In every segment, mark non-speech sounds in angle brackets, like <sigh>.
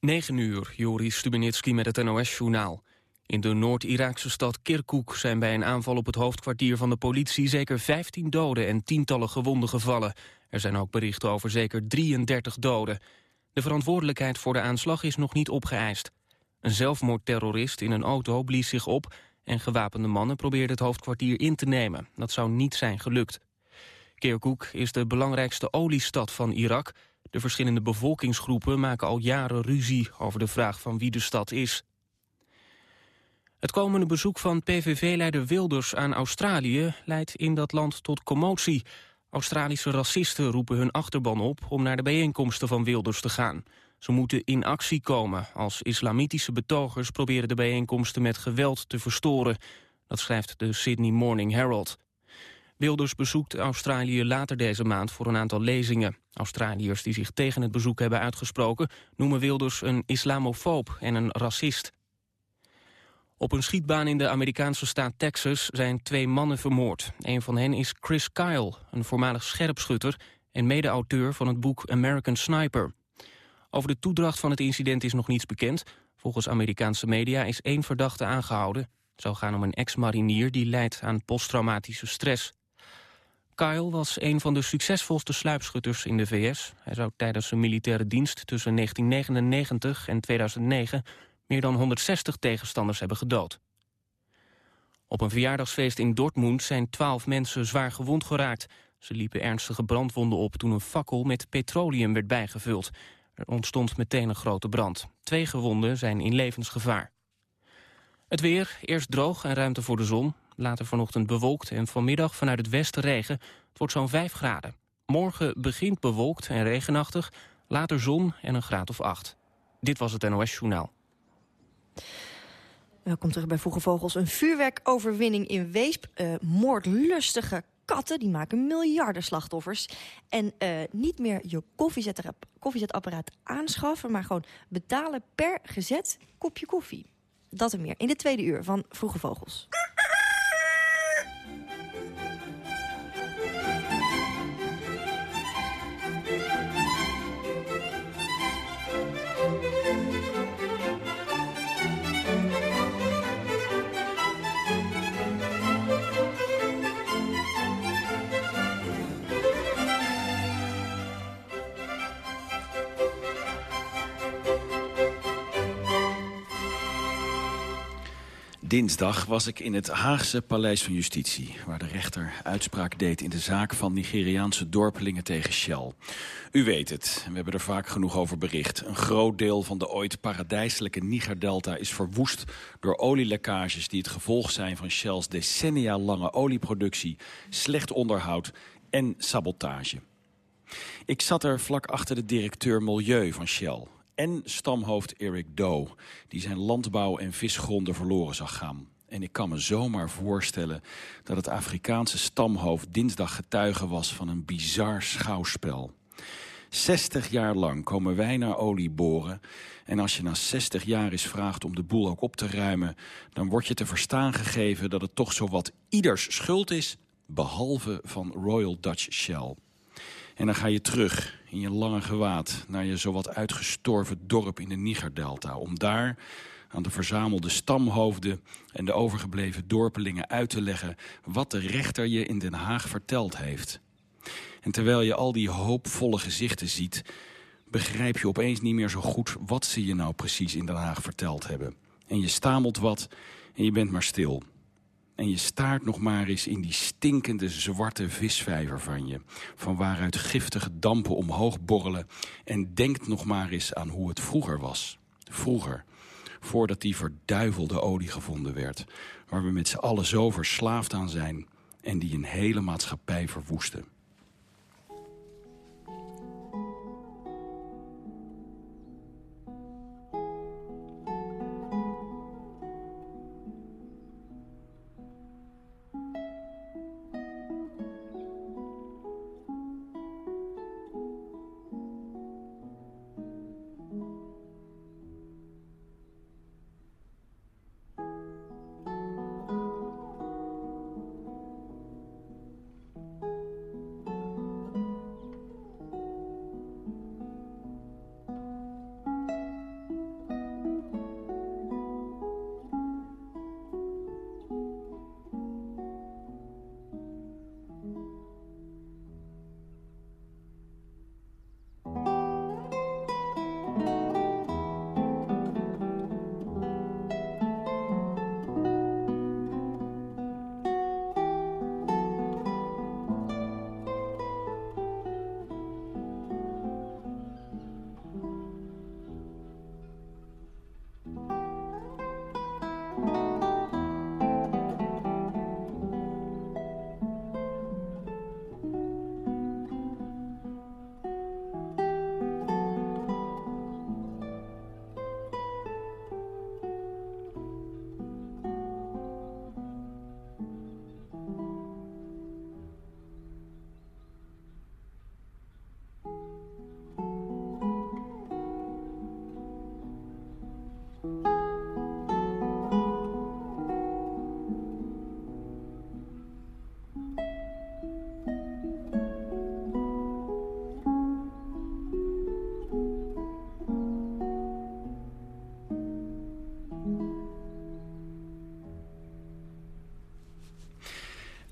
9 uur, Joris Stubenitski met het NOS-journaal. In de Noord-Iraakse stad Kirkuk zijn bij een aanval op het hoofdkwartier van de politie zeker 15 doden en tientallen gewonden gevallen. Er zijn ook berichten over zeker 33 doden. De verantwoordelijkheid voor de aanslag is nog niet opgeëist. Een zelfmoordterrorist in een auto blies zich op en gewapende mannen probeerden het hoofdkwartier in te nemen. Dat zou niet zijn gelukt. Kirkuk is de belangrijkste oliestad van Irak. De verschillende bevolkingsgroepen maken al jaren ruzie over de vraag van wie de stad is. Het komende bezoek van PVV-leider Wilders aan Australië leidt in dat land tot commotie. Australische racisten roepen hun achterban op om naar de bijeenkomsten van Wilders te gaan. Ze moeten in actie komen als islamitische betogers proberen de bijeenkomsten met geweld te verstoren. Dat schrijft de Sydney Morning Herald. Wilders bezoekt Australië later deze maand voor een aantal lezingen. Australiërs die zich tegen het bezoek hebben uitgesproken... noemen Wilders een islamofoob en een racist. Op een schietbaan in de Amerikaanse staat Texas zijn twee mannen vermoord. Een van hen is Chris Kyle, een voormalig scherpschutter... en mede-auteur van het boek American Sniper. Over de toedracht van het incident is nog niets bekend. Volgens Amerikaanse media is één verdachte aangehouden. Het zou gaan om een ex-marinier die lijdt aan posttraumatische stress. Kyle was een van de succesvolste sluipschutters in de VS. Hij zou tijdens zijn militaire dienst tussen 1999 en 2009 meer dan 160 tegenstanders hebben gedood. Op een verjaardagsfeest in Dortmund zijn twaalf mensen zwaar gewond geraakt. Ze liepen ernstige brandwonden op toen een fakkel met petroleum werd bijgevuld. Er ontstond meteen een grote brand. Twee gewonden zijn in levensgevaar. Het weer, eerst droog en ruimte voor de zon. Later vanochtend bewolkt en vanmiddag vanuit het westen regen. Het wordt zo'n 5 graden. Morgen begint bewolkt en regenachtig. Later zon en een graad of 8. Dit was het NOS Journaal. Welkom terug bij Vroege Vogels. Een vuurwerkoverwinning in Weesp. Uh, moordlustige katten, die maken miljarden slachtoffers. En uh, niet meer je koffiezetapparaat aanschaffen... maar gewoon betalen per gezet kopje koffie. Dat en meer in de tweede uur van Vroege Vogels. Dinsdag was ik in het Haagse Paleis van Justitie... waar de rechter uitspraak deed in de zaak van Nigeriaanse dorpelingen tegen Shell. U weet het, we hebben er vaak genoeg over bericht. Een groot deel van de ooit paradijselijke Nigerdelta is verwoest... door olielekkages die het gevolg zijn van Shell's decennia lange olieproductie... slecht onderhoud en sabotage. Ik zat er vlak achter de directeur Milieu van Shell en stamhoofd Eric Doe... die zijn landbouw- en visgronden verloren zag gaan. En ik kan me zomaar voorstellen dat het Afrikaanse stamhoofd... dinsdag getuige was van een bizar schouwspel. 60 jaar lang komen wij naar olie boren... en als je na 60 jaar eens vraagt om de boel ook op te ruimen... dan wordt je te verstaan gegeven dat het toch zowat ieders schuld is... behalve van Royal Dutch Shell. En dan ga je terug in je lange gewaad naar je zowat uitgestorven dorp in de Nigerdelta... om daar aan de verzamelde stamhoofden en de overgebleven dorpelingen uit te leggen... wat de rechter je in Den Haag verteld heeft. En terwijl je al die hoopvolle gezichten ziet... begrijp je opeens niet meer zo goed wat ze je nou precies in Den Haag verteld hebben. En je stamelt wat en je bent maar stil... En je staart nog maar eens in die stinkende zwarte visvijver van je. Van waaruit giftige dampen omhoog borrelen. En denkt nog maar eens aan hoe het vroeger was. Vroeger. Voordat die verduivelde olie gevonden werd. Waar we met z'n allen zo verslaafd aan zijn. En die een hele maatschappij verwoesten.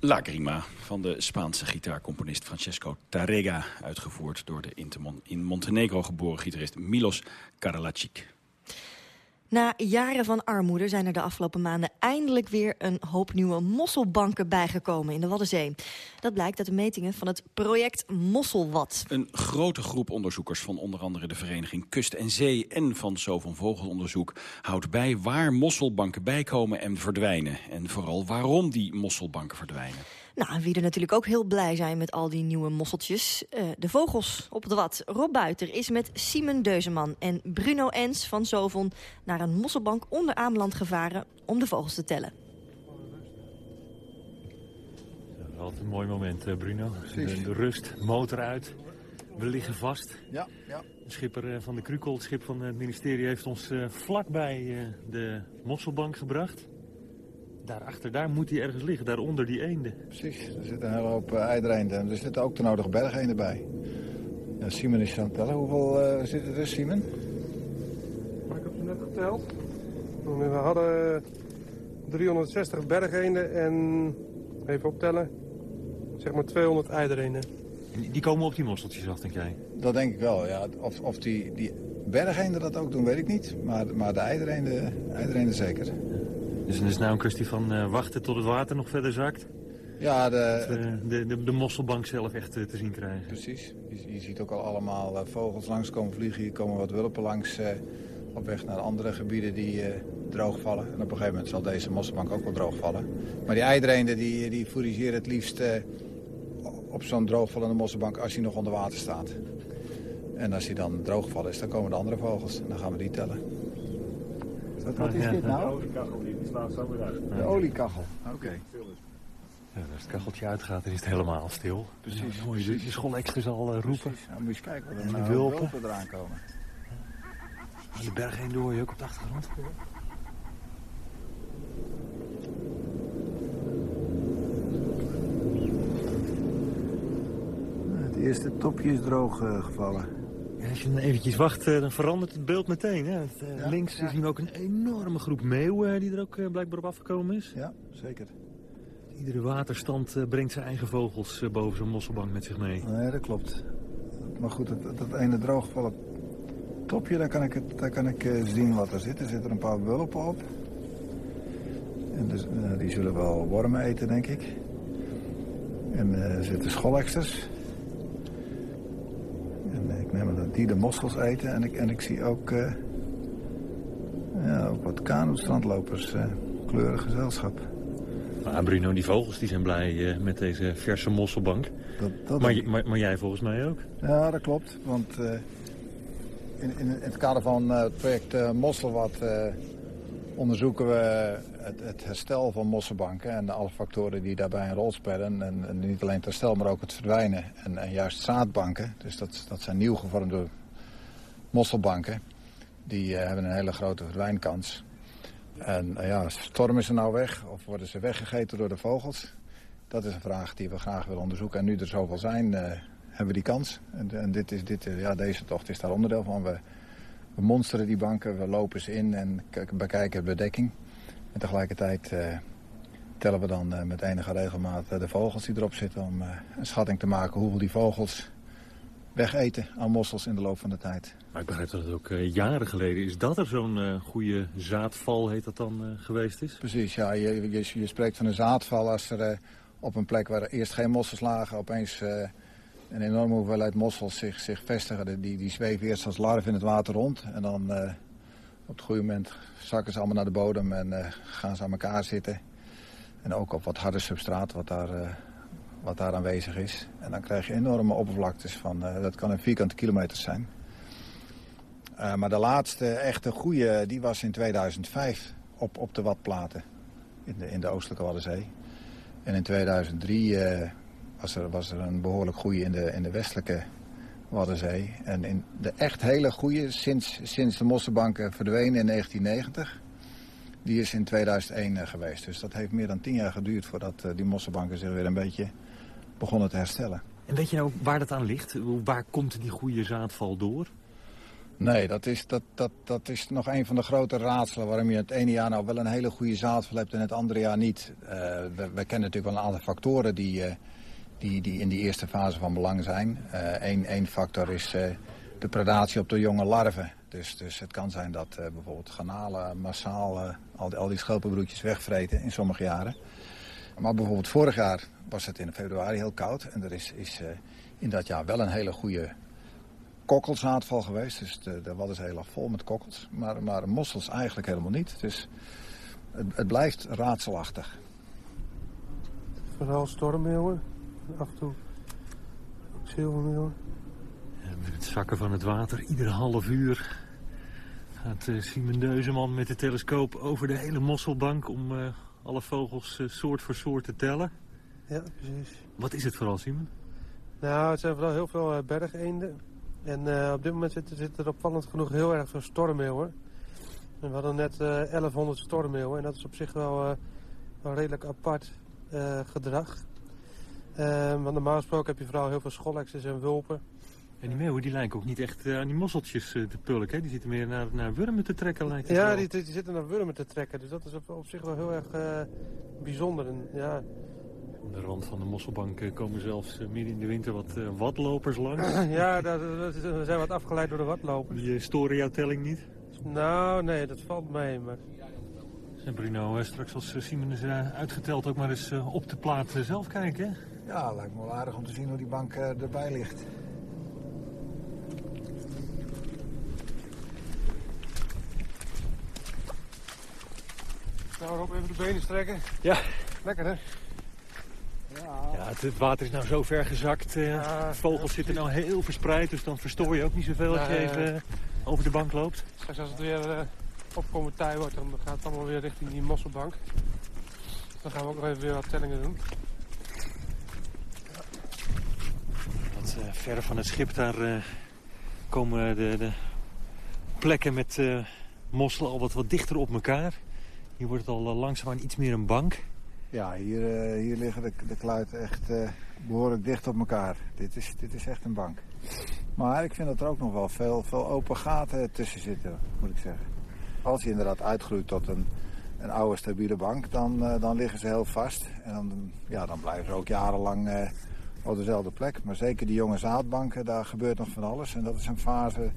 Lagrima van de Spaanse gitaarcomponist Francesco Tarrega... uitgevoerd door de in Montenegro geboren gitarist Milos Karalacic. Na jaren van armoede zijn er de afgelopen maanden eindelijk weer een hoop nieuwe mosselbanken bijgekomen in de Waddenzee. Dat blijkt uit de metingen van het project Mosselwat. Een grote groep onderzoekers van onder andere de vereniging Kust en Zee en van Zo van Vogelonderzoek houdt bij waar mosselbanken bijkomen en verdwijnen. En vooral waarom die mosselbanken verdwijnen. Nou, wie er natuurlijk ook heel blij zijn met al die nieuwe mosseltjes. Uh, de vogels op het wat. Rob Buiter is met Simon Deuzeman en Bruno Ens van Zovon... naar een mosselbank onder Ameland gevaren om de vogels te tellen. Altijd een mooi moment, eh, Bruno. De, de, rust, motor uit. We liggen vast. Ja, ja. De schipper eh, van de Krukel, het schip van het ministerie, heeft ons vlakbij de mosselbank gebracht. Daarachter, daar moet hij ergens liggen, daaronder die eenden. Precies, er zitten een hele hoop eidereenden en er zitten ook de nodige bergeenden bij. Ja, Simon is aan het tellen. Hoeveel uh, zitten er, Simon? ik heb ze net geteld. We hadden 360 bergeenden en, even optellen, zeg maar 200 eidereenden. Die komen op die mosseltjes af, denk jij? Dat denk ik wel, ja. Of, of die, die bergeenden dat ook doen, weet ik niet. Maar, maar de eidereenden zeker. Dus het is nou een kwestie van uh, wachten tot het water nog verder zakt? Ja, de, dat, uh, de, de, de, mosselbank zelf echt uh, te zien krijgen. Precies. Je, je ziet ook al allemaal vogels langskomen vliegen. Hier komen wat wulpen langs op weg naar andere gebieden die droog vallen. En op een gegeven moment zal deze mosselbank ook wel droog vallen. Maar die eidereenden die, die fourageren het liefst op zo'n droogvallende mosselbank als hij nog onder water staat. En als hij dan drooggevallen is, dan komen de andere vogels. En dan gaan we die tellen. Wat, wat is dit nou? De oliekachel, die slaat zo weer uit. De oliekachel, oké. Ja, als het kacheltje uitgaat, dan is het helemaal stil. Precies. Ja, mooi, je schoolexters al uh, roepen. Precies. Nou, moet je eens kijken wat er nou wulpen eraan komen. De berg heen door je ook op de achtergrond. Het eerste topje is droog uh, gevallen. Ja, als je dan eventjes wacht, uh, dan verandert het beeld meteen. Hè? Het, uh, Ja, links ja. zien we ook een enorme groep meeuwen die er ook uh, blijkbaar op afgekomen is. Ja, zeker. Iedere waterstand uh, brengt zijn eigen vogels uh, boven zo'n mosselbank met zich mee. Nee, dat klopt. Maar goed, dat, dat ene drooggevallen topje, daar kan ik, het, daar kan ik uh, zien wat er zit. Er zitten een paar wulpen op. En dus, uh, die zullen wel wormen eten, denk ik. En uh, er zitten scholeksters. En uh, ik neem aan dat die de mossels eten. En ik, en ik zie ook, ja, ook wat kanoestrandlopers. Uh, kleurig gezelschap. Ah, Bruno, die vogels die zijn blij met deze verse mosselbank. Dat, dat maar, maar, maar, jij volgens mij ook? Ja, dat klopt. Want in, in, het kader van uh, het project uh, Mosselwat onderzoeken we het, het, herstel van mosselbanken en alle factoren die daarbij een rol spelen. En, niet alleen het herstel, maar ook het verdwijnen. En, en juist zaadbanken, dus dat, dat zijn nieuw gevormde mosselbanken, die hebben een hele grote verdwijnkans. En ja, stormen ze nou weg of worden ze weggegeten door de vogels? Dat is een vraag die we graag willen onderzoeken. En nu er zoveel zijn, uh, hebben we die kans. En, en dit is, dit, ja, deze tocht is daar onderdeel van. We, we monsteren die banken, we lopen ze in en bekijken de bedekking. En tegelijkertijd uh, tellen we dan uh, met enige regelmaat de vogels die erop zitten... om een schatting te maken hoeveel die vogels wegeten aan mossels in de loop van de tijd. Maar ik begrijp dat het ook uh, jaren geleden is dat er zo'n uh, goede zaadval, heet dat dan, uh, geweest is? Precies, ja. Je, je, je spreekt van een zaadval als er op een plek waar er eerst geen mossels lagen... opeens een enorme hoeveelheid mossels zich, zich vestigen. Die, die zweven eerst als larven in het water rond. En dan op het goede moment zakken ze allemaal naar de bodem en gaan ze aan elkaar zitten. En ook op wat harde substraat wat daar wat daar aanwezig is. En dan krijg je enorme oppervlaktes van, dat kan een vierkante kilometer zijn. Maar de laatste echte goede, die was in 2005 op, op de Watplaten in de, in de oostelijke Waddenzee. En in 2003 uh, was, er, was er een behoorlijk goede in de, in de westelijke Waddenzee. En in de echt hele goede, sinds, sinds de mosselbanken verdwenen in 1990... Die is in 2001 geweest. Dus dat heeft meer dan tien jaar geduurd voordat die mosselbanken zich weer een beetje begonnen te herstellen. En weet je nou waar dat aan ligt? Waar komt die goede zaadval door? Nee, dat is, dat, dat, dat is nog een van de grote raadselen waarom je het ene jaar nou wel een hele goede zaadval hebt en het andere jaar niet. Uh, we, we, kennen natuurlijk wel een aantal factoren die, uh, die, die in die eerste fase van belang zijn. Eén uh, factor is de predatie op de jonge larven. Dus, dus het kan zijn dat bijvoorbeeld garnalen massaal al, die, al schelpenbroedjes wegvreten in sommige jaren. Maar bijvoorbeeld vorig jaar was het in februari heel koud en er is, is in dat jaar wel een hele goede kokkelzaadval geweest. Dus de, de Waddenzee lag vol met kokkels. Maar, maar mossels eigenlijk helemaal niet. Dus het, het blijft raadselachtig. Vooral stormmeeuwen. Af en toe zilvermeeuwen. met het zakken van het water, ieder half uur gaat uh, Simon Deuzeman met de telescoop over de hele mosselbank om uh, alle vogels uh, soort voor soort te tellen. Ja, precies. Wat is het vooral, Simon? Nou, het zijn vooral heel veel bergeenden. En op dit moment zitten zit er opvallend genoeg heel erg veel stormmeeuwen. En we hadden net uh, 1100 stormmeeuwen en dat is op zich wel, wel redelijk apart gedrag. Want normaal gesproken heb je vooral heel veel schollexes en wulpen. En die meeuwen die lijken ook niet echt aan die mosseltjes te pulken. Hè? Die zitten meer naar, naar wurmen te trekken lijkt het Ja, die, die, zitten naar wurmen te trekken. Dus dat is op, op zich wel heel erg bijzonder. En, ja, aan de rand van de mosselbank komen zelfs midden in de winter wat watlopers langs. <clears throat> ja, we zijn wat afgeleid door de watlopers. Die storen jouw telling niet? Nou, nee, dat valt mee. Maar... En Bruno, straks als Simon is uitgeteld ook maar eens op de plaat zelf kijken. Ja, lijkt me wel aardig om te zien hoe die bank erbij ligt. Nou, Rob, even de benen strekken. Ja. Lekker, hè? Ja, ja het, het, water is nou zo ver gezakt. Uh, ja, de vogels ja. zitten nou heel verspreid, dus dan verstoor je ook niet zoveel als je even over de bank loopt. Straks als het weer uh, opkomen tij wordt, dan gaat het allemaal weer richting die mosselbank. Dan gaan we ook nog even weer wat tellingen doen. Uh, verder van het schip, daar komen de, de, plekken met mosselen al wat, wat dichter op elkaar. Hier wordt het al langzaamaan iets meer een bank. Ja, hier, uh, hier liggen de, de kluiten echt uh, behoorlijk dicht op elkaar. Dit is, dit is echt een bank. Maar ik vind dat er ook nog wel veel, veel open gaten tussen zitten, moet ik zeggen. Als je inderdaad uitgroeit tot een, een oude stabiele bank, dan, uh, dan liggen ze heel vast. En dan, ja, dan blijven ze ook jarenlang op dezelfde plek. Maar zeker die jonge zaadbanken, daar gebeurt nog van alles. En dat is een fase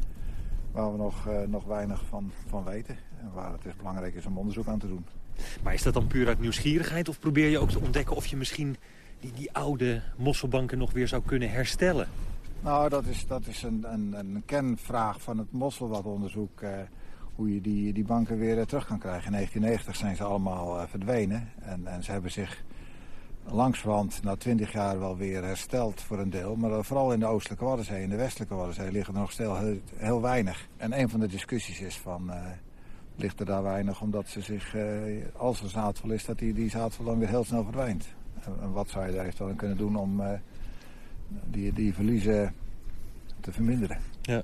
waar we nog, nog weinig van, van weten. En waar het dus belangrijk is om onderzoek aan te doen. Maar is dat dan puur uit nieuwsgierigheid? Of probeer je ook te ontdekken of je misschien die, die oude mosselbanken nog weer zou kunnen herstellen? Nou, dat is, dat is een, een, een kernvraag van het mosselwatonderzoek. Uh, hoe je die, die banken weer uh, terug kan krijgen. In 1990 zijn ze allemaal verdwenen. En, en ze hebben zich langswand na 20 jaar wel weer hersteld voor een deel. Maar vooral in de oostelijke Waddenzee en de westelijke Waddenzee liggen er nog stil heel, heel weinig. En een van de discussies is van ligt er daar weinig omdat ze zich, eh, als er zaadval is, dat die, die zaadval dan weer heel snel verdwijnt. En wat zou je daar eventueel aan kunnen doen om eh, die, die verliezen te verminderen? Ja.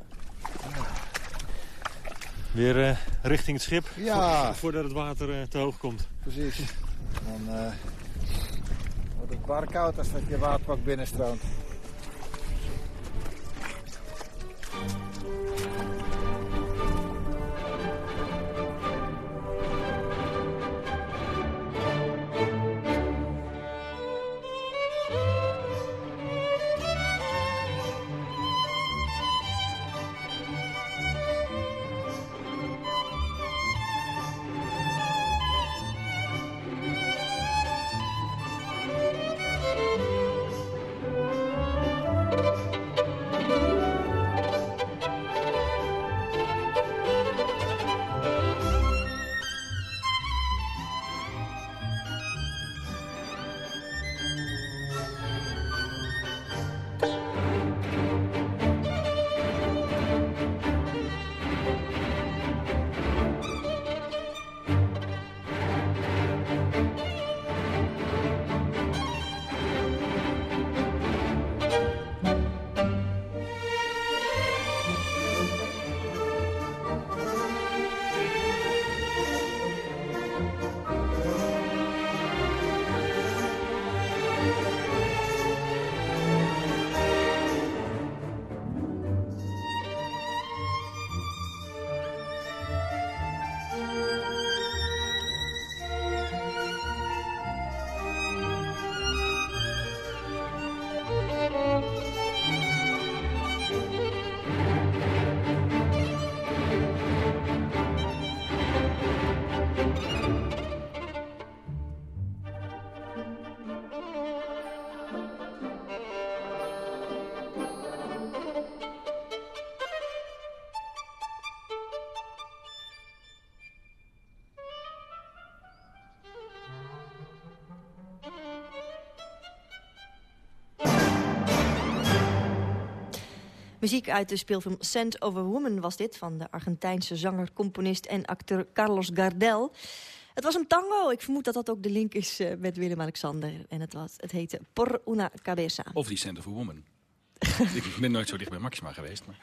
Weer uh, richting het schip, ja. voordat het water te hoog komt. Precies. Dan wordt het bar koud als dat je waterpak binnenstroomt. Muziek uit de speelfilm of a Woman was dit... van de Argentijnse zanger, componist en acteur Carlos Gardel. Het was een tango. Ik vermoed dat dat ook de link is uh, met Willem-Alexander. En het, was, het heette Por una cabeza. Of die of a Woman. <laughs> ik ben nooit zo dicht bij Maxima geweest. Maar,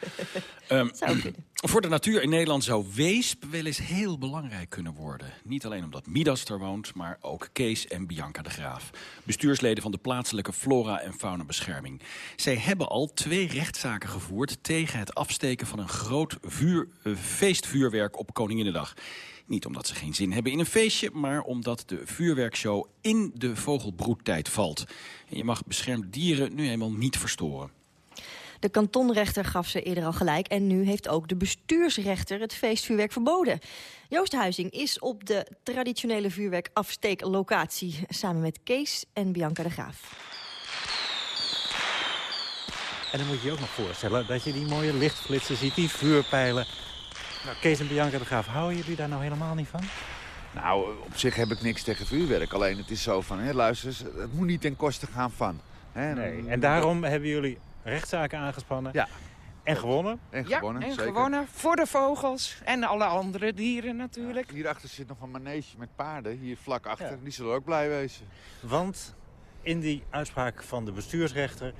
<laughs> um, <clears throat> voor de natuur in Nederland zou Weesp wel eens heel belangrijk kunnen worden. Niet alleen omdat Midas er woont, maar ook Kees en Bianca de Graaf. Bestuursleden van de plaatselijke flora- en faunabescherming. Zij hebben al twee rechtszaken gevoerd tegen het afsteken van een groot vuur, uh, feestvuurwerk op Koninginnedag. Niet omdat ze geen zin hebben in een feestje, maar omdat de vuurwerkshow in de vogelbroedtijd valt. En je mag beschermde dieren nu eenmaal niet verstoren. De kantonrechter gaf ze eerder al gelijk en nu heeft ook de bestuursrechter het feestvuurwerk verboden. Joost Huizing is op de traditionele vuurwerkafsteeklocatie samen met Kees en Bianca de Graaf. En dan moet je je ook nog voorstellen dat je die mooie lichtflitsen ziet, die vuurpijlen. Nou, Kees en Bianca de Graaf, houden jullie daar nou helemaal niet van? Nou, op zich heb ik niks tegen vuurwerk. Alleen het is zo van, hè, luister, het moet niet ten koste gaan van. Hè? Nee, en daarom hebben jullie rechtszaken aangespannen. Ja. En gewonnen. En gewonnen, ja, en zeker. gewonnen voor de vogels en alle andere dieren natuurlijk. Ja, hierachter zit nog een manege met paarden, hier vlak achter. Ja. Die zullen ook blij wezen. Want in die uitspraak van de bestuursrechter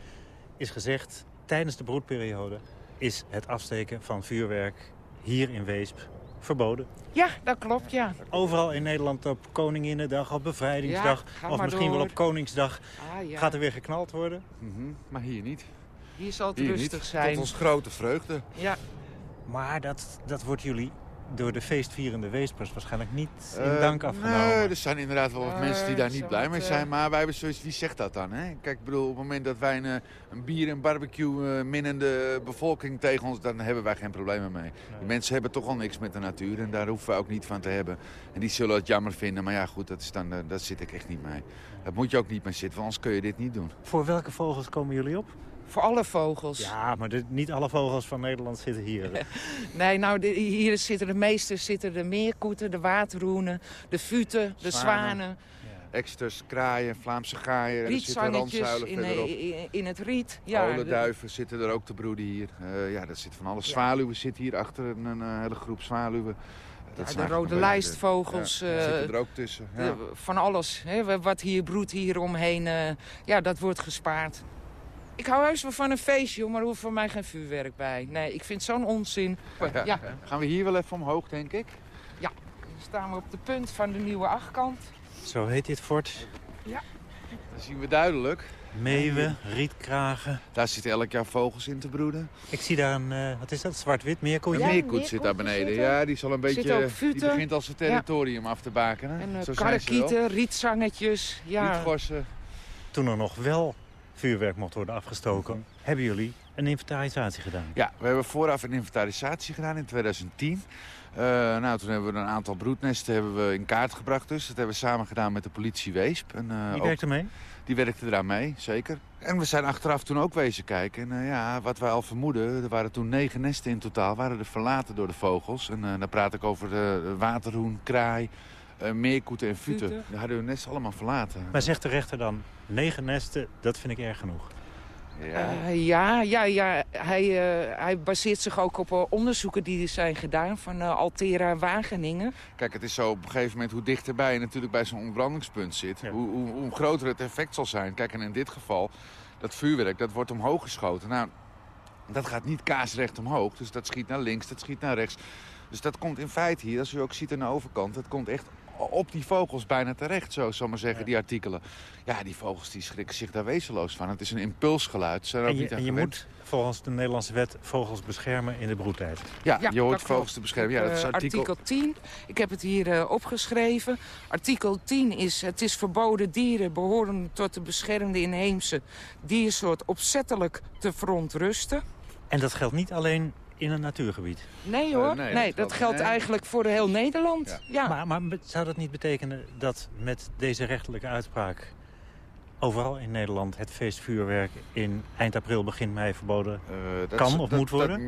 is gezegd... tijdens de broedperiode is het afsteken van vuurwerk hier in Weesp verboden. Ja, dat klopt, ja. Overal in Nederland op Koninginnedag, op Bevrijdingsdag... Ja, of misschien door. wel op Koningsdag ah, ja. gaat er weer geknald worden. Mm -hmm. Maar hier niet. Hier zal het hier rustig niet. zijn. Tot ons grote vreugde. Ja. Maar dat, dat wordt jullie door de feestvierende Weespers waarschijnlijk niet in uh, dank afgenomen. Nee, er zijn inderdaad wel wat uh, mensen die daar niet blij mee zijn. Maar wij hebben zoiets, wie zegt dat dan? Hè? Kijk, ik bedoel, op het moment dat wij een, een bier- en barbecue minnende bevolking tegen ons... dan hebben wij geen problemen mee. Nee. De mensen hebben toch al niks met de natuur en daar hoeven we ook niet van te hebben. En die zullen het jammer vinden, maar ja goed, dat, is dan, dat zit ik echt niet mee. Dat moet je ook niet mee zitten, want anders kun je dit niet doen. Voor welke vogels komen jullie op? Voor alle vogels. Ja, maar de, niet alle vogels van Nederland zitten hier. <laughs> nee, nou, de, hier zitten de meeste zitten de meerkoeten, de waterhoenen, de futen, de zwanen. zwanen. Ja. Eksters, kraaien, Vlaamse gaaien. Rietzangetjes in, in, in, het riet. Ja, Olenduiven de... zitten er ook te broeden hier. Uh, ja, dat zit van alles. Ja. Zwaluwen zitten hier achter een, een hele groep zwaluwen. Ja, de rode lijstvogels. Ja, uh, zitten er ook tussen. Ja. De, van alles. Hè, wat hier broedt hier omheen. Uh, ja, dat wordt gespaard. Ik hou heus wel van een feestje, maar er hoeft voor mij geen vuurwerk bij. Nee, ik vind zo'n onzin. Ja. ja. Gaan we hier wel even omhoog, denk ik? Ja, dan staan we op de punt van de nieuwe achtkant. Zo heet dit fort. Ja. Dat zien we duidelijk. Meeuwen, rietkragen. Daar zitten elk jaar vogels in te broeden. Ik zie daar een, uh, wat is dat, zwart-wit meerkoet? Een meerkoet zit daar beneden. Zitten. Ja, die zal een beetje, die begint al zijn territorium ja. af te bakenen. En uh, karakieten, rietzangetjes. Ja. Rietgorsen. Toen er nog wel vuurwerk mocht worden afgestoken. Mm -hmm. Hebben jullie een inventarisatie gedaan? Ja, we hebben vooraf een inventarisatie gedaan in 2010. Uh, nou, toen hebben we een aantal broednesten hebben we in kaart gebracht. Dus dat hebben we samen gedaan met de politie Weesp. En, uh, Die werkte mee? Die werkte eraan mee, zeker. En we zijn achteraf toen ook wezen kijken. En uh, ja, wat wij al vermoeden, er waren toen negen nesten in totaal... waren er verlaten door de vogels. En dan praat ik over de waterhoen, kraai, uh, meerkoeten en futen. Futen. Die hadden hun nest allemaal verlaten. Maar zegt de rechter dan, negen nesten, dat vind ik erg genoeg? Ja, uh, ja, ja, ja. Hij, uh, hij baseert zich ook op uh, onderzoeken die zijn gedaan van Altera Wageningen. Kijk, het is zo op een gegeven moment hoe dichterbij je natuurlijk bij zo'n ontbrandingspunt zit. Ja. Hoe, hoe, hoe groter het effect zal zijn. Kijk, en in dit geval, dat vuurwerk, dat wordt omhoog geschoten. Nou, dat gaat niet kaasrecht omhoog. Dus dat schiet naar links, dat schiet naar rechts. Dus dat komt in feite hier, als u ook ziet aan de overkant, dat komt echt op die vogels bijna terecht, zo zal maar zeggen, ja. die artikelen. Ja, die vogels die schrikken zich daar wezenloos van. Het is een impulsgeluid. Zijn en je, niet en je moet volgens de Nederlandse wet vogels beschermen in de broedtijd. Ja, ja je hoort vogels te beschermen. Ja, dat is artikel... Uh, artikel 10. Ik heb het hier uh, opgeschreven. Artikel 10 is, het is verboden dieren behoren tot de beschermde inheemse diersoort opzettelijk te verontrusten. En dat geldt niet alleen in een natuurgebied? Nee hoor, uh, nee, nee, dat, dat geldt nee. eigenlijk voor heel Nederland. Ja. ja. Maar, maar, zou dat niet betekenen dat met deze rechterlijke uitspraak... overal in Nederland het feestvuurwerk in eind april, begin mei verboden dat kan is- of dat- moet worden?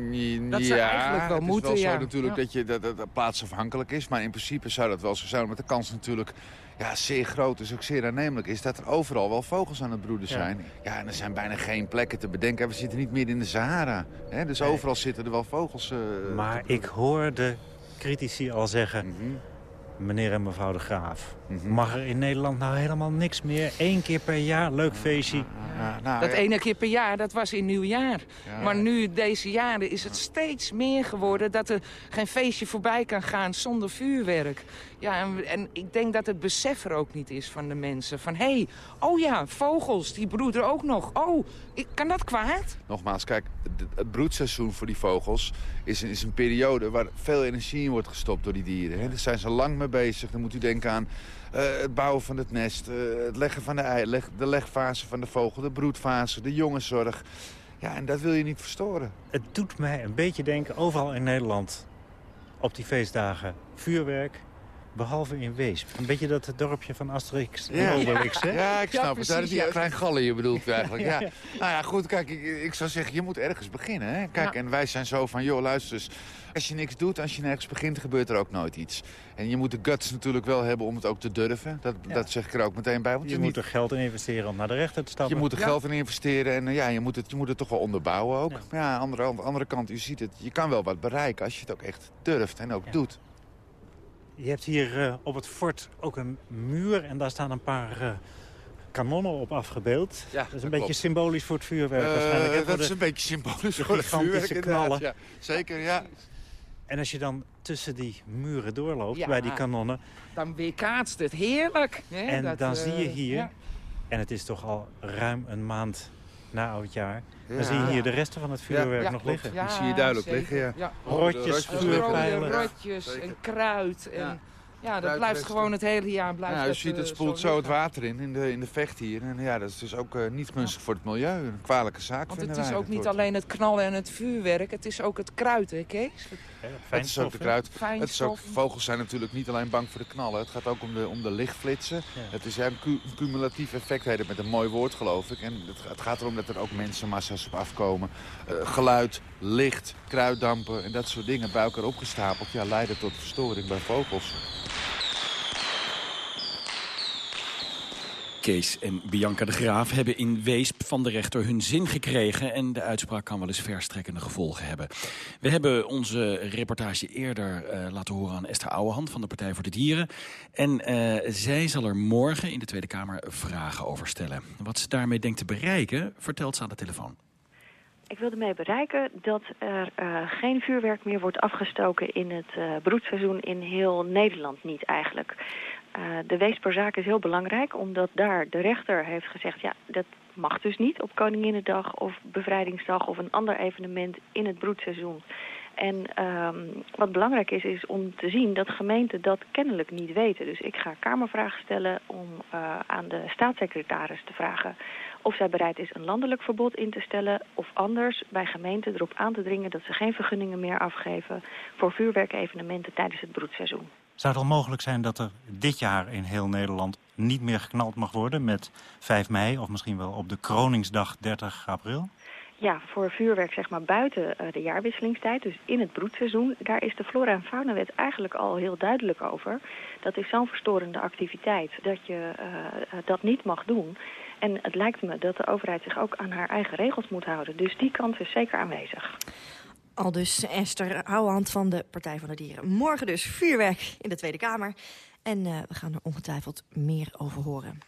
Dat, Dat ja, zou eigenlijk wel het moeten, is wel ja. zo natuurlijk Ja. dat, je, dat, dat, dat plaatsafhankelijk is. Maar in principe zou dat wel zo zijn. Maar de kans natuurlijk ja, zeer groot is, ook zeer aannemelijk is... dat er overal wel vogels aan het broeden Ja. zijn. Ja, en er zijn bijna geen plekken te bedenken. We zitten niet midden in de Sahara. Hè? Dus overal zitten er wel vogels eh, Maar ik hoor de critici al zeggen... Mhm. meneer en mevrouw de Graaf... Mhm. mag er in Nederland nou helemaal niks meer? Eén keer per jaar, leuk feestje. Ja, nou, Dat ja. ene keer per jaar, dat was in nieuwjaar. Ja. Maar nu, deze jaren, is het steeds meer geworden... dat er geen feestje voorbij kan gaan zonder vuurwerk. Ja, en, en ik denk dat het besef er ook niet is van de mensen. Van, hé, hey, oh ja, vogels, die broeden ook nog. Oh, ik, kan dat kwaad? Nogmaals, kijk, het- broedseizoen voor die vogels is, een- is een periode waar veel energie in wordt gestopt door die dieren. Hè. Daar zijn ze lang mee bezig. Dan moet u denken aan het bouwen van het nest, eh, het leggen van de ei, de legfase van de vogel, de broedfase, de jongenszorg. Ja, en dat wil je niet verstoren. Het doet mij een beetje denken, overal in Nederland... op die feestdagen, vuurwerk... Behalve in Weesp. Een beetje dat dorpje van Asterix en Ja. Obelix, hè? Ja, ik Ja, snap het. Daar is precies, die ja. klein gallen bedoelt u eigenlijk. <laughs> Ja, Ja. Nou ja, goed, kijk, ik, ik zou zeggen, je moet ergens beginnen. Hè? Kijk, Ja. en wij zijn zo van, joh, luister eens. Als je niks doet, als je nergens begint, gebeurt er ook nooit iets. En je moet de guts natuurlijk wel hebben om het ook te durven. Dat, Ja. dat zeg ik er ook meteen bij. Want Je moet niet- er geld in investeren om naar de rechter te stappen. je moet er Ja. geld in investeren en eh, ja, je, moet het, je moet het toch wel onderbouwen ook. Ja. Maar ja, aan de andere, andere kant, u ziet het, je kan wel wat bereiken als je het ook echt durft en ook Ja. doet. Je hebt hier eh, op het fort ook een muur en daar staan een paar eh, kanonnen op afgebeeld. Ja, dat is dat een beetje klopt. symbolisch voor het vuurwerk Eh, waarschijnlijk. hè, dat is een beetje symbolisch voor het vuurwerk. knallen. Ja. Zeker, ja. En als je dan tussen die muren doorloopt, Ja. bij die kanonnen... Dan weerkaatst het heerlijk. Hè? en Dat, dan zie je hier, en het is toch al ruim een maand na oudjaar... Ja. dan zie je hier de resten van het vuurwerk Ja, nog liggen. Die zie je duidelijk zeker. liggen, ja. Rotjes, rotjes, vuurpijlen. Rotjes en kruid. En, Ja. ja. dat blijft gewoon het hele jaar. Blijft Ja, u dat, ziet, het eh, spoelt zo het water in, in de, in de vecht hier. En ja, dat is dus ook eh, niet gunstig voor het milieu. Een kwalijke zaak Want vinden het is wij. ook niet wordt- alleen het knallen en het vuurwerk. Het is ook het kruid, hè Kees? Hè, Het is ook de kruid. Het is ook, Fijnstof. vogels zijn natuurlijk niet alleen bang voor de knallen. Het gaat ook om de, om de lichtflitsen. Het is ja, een, cu- een cumulatief effect, heet het met een mooi woord geloof ik. En het, het gaat erom dat er ook mensenmassa's op afkomen. Eh, geluid, licht, kruiddampen en dat soort dingen bij elkaar opgestapeld... Ja, leiden tot verstoring bij vogels. Kees en Bianca de Graaf hebben in Weesp van de rechter hun zin gekregen... en de uitspraak kan wel eens verstrekkende gevolgen hebben. We hebben onze reportage eerder eh, laten horen aan Esther Ouwehand... van de Partij voor de Dieren. En eh, zij zal er morgen in de Tweede Kamer vragen over stellen. Wat ze daarmee denkt te bereiken, vertelt ze aan de telefoon. Ik wilde mee bereiken dat er eh, geen vuurwerk meer wordt afgestoken in het broedseizoen in heel Nederland niet eigenlijk. Eh, de Weesperzaak is heel belangrijk omdat daar de rechter heeft gezegd... ja, dat mag dus niet op Koninginnedag of Bevrijdingsdag of een ander evenement in het broedseizoen. En ehm, wat belangrijk is, is om te zien dat gemeenten dat kennelijk niet weten. Dus ik ga Kamervragen stellen om eh, aan de staatssecretaris te vragen of zij bereid is een landelijk verbod in te stellen... of anders bij gemeenten erop aan te dringen dat ze geen vergunningen meer afgeven... voor vuurwerkevenementen tijdens het broedseizoen. Zou het al mogelijk zijn dat er dit jaar in heel Nederland niet meer geknald mag worden met 5 mei of misschien wel op de Kroningsdag 30 april? Ja, voor vuurwerk zeg maar buiten eh, de jaarwisselingstijd, dus in het broedseizoen... daar is de Flora- en Faunawet eigenlijk al heel duidelijk over. Dat is zo'n verstorende activiteit dat je eh, dat niet mag doen. En het lijkt me dat de overheid zich ook aan haar eigen regels moet houden. Dus die kans is zeker aanwezig. Al dus Esther Ouwehand van de Partij van de Dieren. Morgen dus vuurwerk in de Tweede Kamer. En eh, we gaan er ongetwijfeld meer over horen.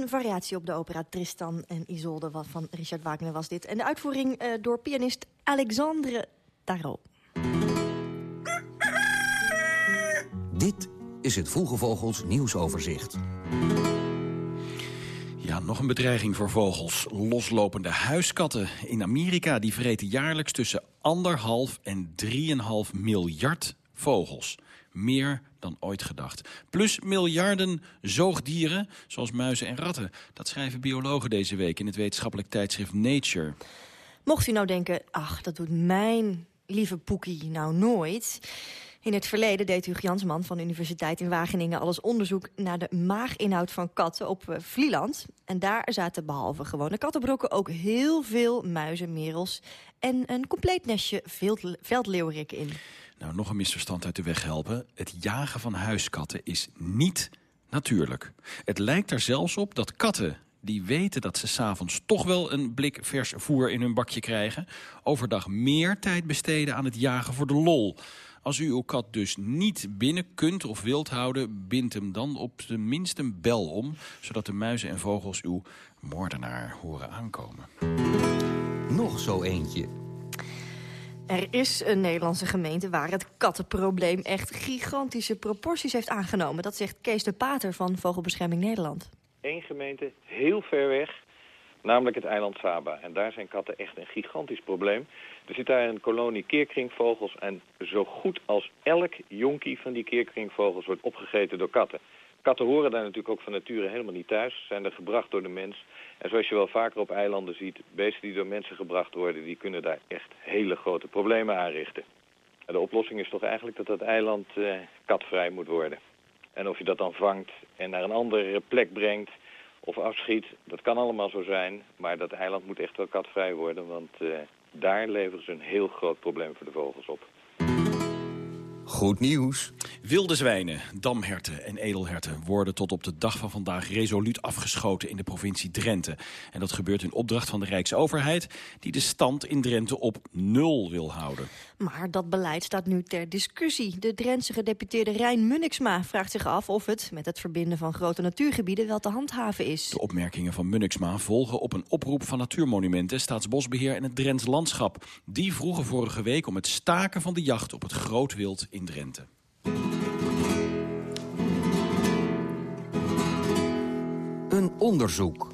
Een variatie op de opera Tristan en Isolde van Richard Wagner was dit. En de uitvoering uh, door pianist Alexandre Tarot. Dit is het Vroege Vogels nieuwsoverzicht. Ja, nog een bedreiging voor vogels. Loslopende huiskatten in Amerika die vreten jaarlijks tussen anderhalf en 3,5 miljard vogels. Meer dan ooit gedacht. Plus miljarden zoogdieren, zoals muizen en ratten. Dat schrijven biologen deze week in het wetenschappelijk tijdschrift Nature. Mocht u nou denken, ach, dat doet mijn lieve Poekie nou nooit... In het verleden deed Hugo Jansman van de Universiteit in Wageningen... alles onderzoek naar de maaginhoud van katten op uh, Vlieland. En daar zaten behalve gewone kattenbrokken ook heel veel muizen, merels... en een compleet nestje veldleeuwerik in. Nou, nog een misverstand uit de weg helpen. Het jagen van huiskatten is niet natuurlijk. Het lijkt er zelfs op dat katten die weten dat ze s'avonds toch wel een blik vers voer in hun bakje krijgen... overdag meer tijd besteden aan het jagen voor de lol... Als u uw kat dus niet binnen kunt of wilt houden... bind hem dan op zijn minst een bel om... zodat de muizen en vogels uw moordenaar horen aankomen. Nog zo eentje. Er is een Nederlandse gemeente waar het kattenprobleem echt gigantische proporties heeft aangenomen. Dat zegt Kees de Pater van Vogelbescherming Nederland. Eén gemeente heel ver weg, namelijk het eiland Saba. En daar zijn katten echt een gigantisch probleem. Er zit daar een kolonie keerkringvogels en zo goed als elk jonkie van die keerkringvogels wordt opgegeten door katten. Katten horen daar natuurlijk ook van nature helemaal niet thuis, zijn er gebracht door de mens. En zoals je wel vaker op eilanden ziet, beesten die door mensen gebracht worden, die kunnen daar echt hele grote problemen aanrichten. En de oplossing is toch eigenlijk dat dat eiland eh, katvrij moet worden. En of je dat dan vangt en naar een andere plek brengt of afschiet, dat kan allemaal zo zijn. Maar dat eiland moet echt wel katvrij worden, want uh, daar leveren ze een heel groot probleem voor de vogels op. Goed nieuws. Wilde zwijnen, damherten en edelherten worden tot op de dag van vandaag resoluut afgeschoten in de provincie Drenthe. En dat gebeurt in opdracht van de Rijksoverheid die de stand in Drenthe op nul wil houden. Maar dat beleid staat nu ter discussie. De Drentse gedeputeerde Rijn Munniksma vraagt zich af of het met het verbinden van grote natuurgebieden wel te handhaven is. De opmerkingen van Munniksma volgen op een oproep van Natuurmonumenten, Staatsbosbeheer en het Drents Landschap. Die vroegen vorige week om het staken van de jacht op het grootwild in Drenthe. Een onderzoek.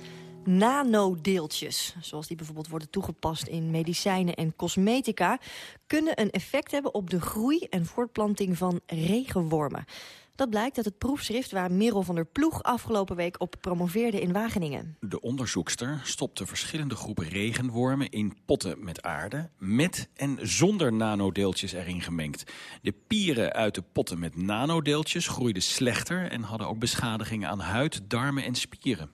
Nanodeeltjes, zoals die bijvoorbeeld worden toegepast in medicijnen en cosmetica... kunnen een effect hebben op de groei en voortplanting van regenwormen. Dat blijkt uit het proefschrift waar Merel van der Ploeg afgelopen week op promoveerde in Wageningen. De onderzoekster stopte verschillende groepen regenwormen in potten met aarde, met en zonder nanodeeltjes erin gemengd. De pieren uit de potten met nanodeeltjes groeiden slechter en hadden ook beschadigingen aan huid, darmen en spieren.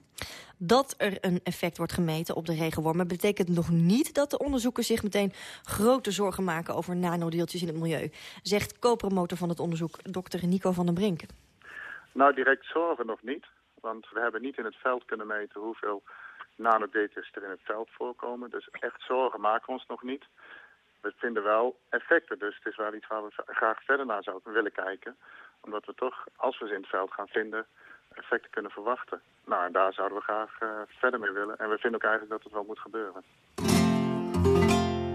Dat er een effect wordt gemeten op de regenwormen... betekent nog niet dat de onderzoekers zich meteen grote zorgen maken... over nanodeeltjes in het milieu, zegt co-promotor van het onderzoek dokter Nico van den Brink. Nou, direct zorgen nog niet. Want we hebben niet in het veld kunnen meten hoeveel nanodeeltjes er in het veld voorkomen. Dus echt zorgen maken we ons nog niet. We vinden wel effecten, dus het is wel iets waar we graag verder naar zouden willen kijken. Omdat we toch, als we ze in het veld gaan vinden, effecten kunnen verwachten. Nou, en daar zouden we graag uh, verder mee willen. En we vinden ook eigenlijk dat het wel moet gebeuren.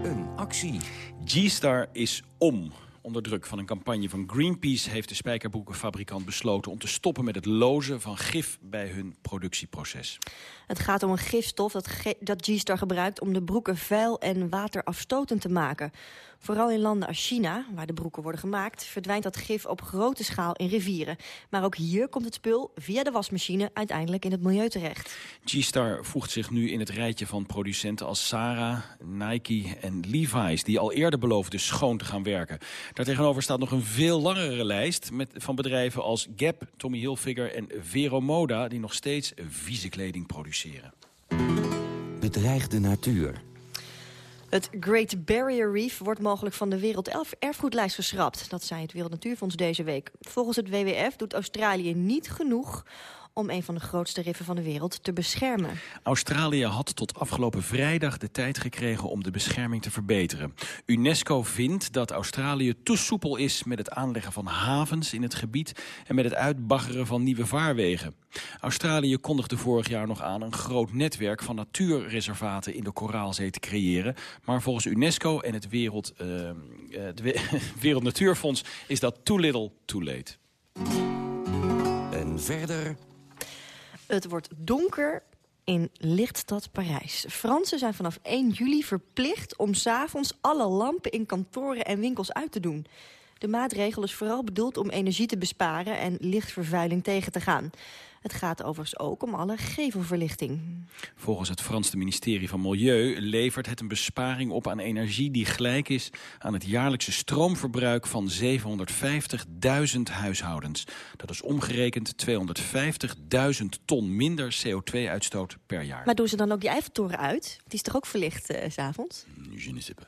Een actie. G-Star is om. Onder druk van een campagne van Greenpeace heeft de spijkerbroekenfabrikant besloten om te stoppen met het lozen van gif bij hun productieproces. Het gaat om een gifstof dat, G-Star gebruikt om de broeken vuil en waterafstotend te maken. Vooral in landen als China, waar de broeken worden gemaakt... verdwijnt dat gif op grote schaal in rivieren. Maar ook hier komt het spul via de wasmachine uiteindelijk in het milieu terecht. G-Star voegt zich nu in het rijtje van producenten als Sarah, Nike en Levi's... die al eerder beloofden schoon te gaan werken. Daartegenover staat nog een veel langere lijst met, van bedrijven als Gap, Tommy Hilfiger en Vero Moda... die nog steeds vieze kleding produceren. Bedreigde natuur. Het Great Barrier Reef wordt mogelijk van de Werelderfgoedlijst geschrapt. Dat zei het Wereld Natuurfonds deze week. Volgens het WWF doet Australië niet genoeg om een van de grootste riffen van de wereld te beschermen. Australië had tot afgelopen vrijdag de tijd gekregen om de bescherming te verbeteren. UNESCO vindt dat Australië te soepel is met het aanleggen van havens in het gebied en met het uitbaggeren van nieuwe vaarwegen. Australië kondigde vorig jaar nog aan een groot netwerk van natuurreservaten in de Koraalzee te creëren. Maar volgens UNESCO en het Wereld, uh, het <laughs> Wereld Natuurfonds is dat too little, too late. En verder... Het wordt donker in lichtstad Parijs. Fransen zijn vanaf 1 juli verplicht om s'avonds alle lampen in kantoren en winkels uit te doen. De maatregel is vooral bedoeld om energie te besparen en lichtvervuiling tegen te gaan. Het gaat overigens ook om alle gevelverlichting. Volgens het Franse ministerie van Milieu levert het een besparing op aan energie die gelijk is aan het jaarlijkse stroomverbruik van 750.000 huishoudens. Dat is omgerekend 250.000 ton minder CO2-uitstoot per jaar. Maar doen ze dan ook die Eiffeltoren uit? Die is toch ook verlicht uh, s'avonds? Nu je sippen.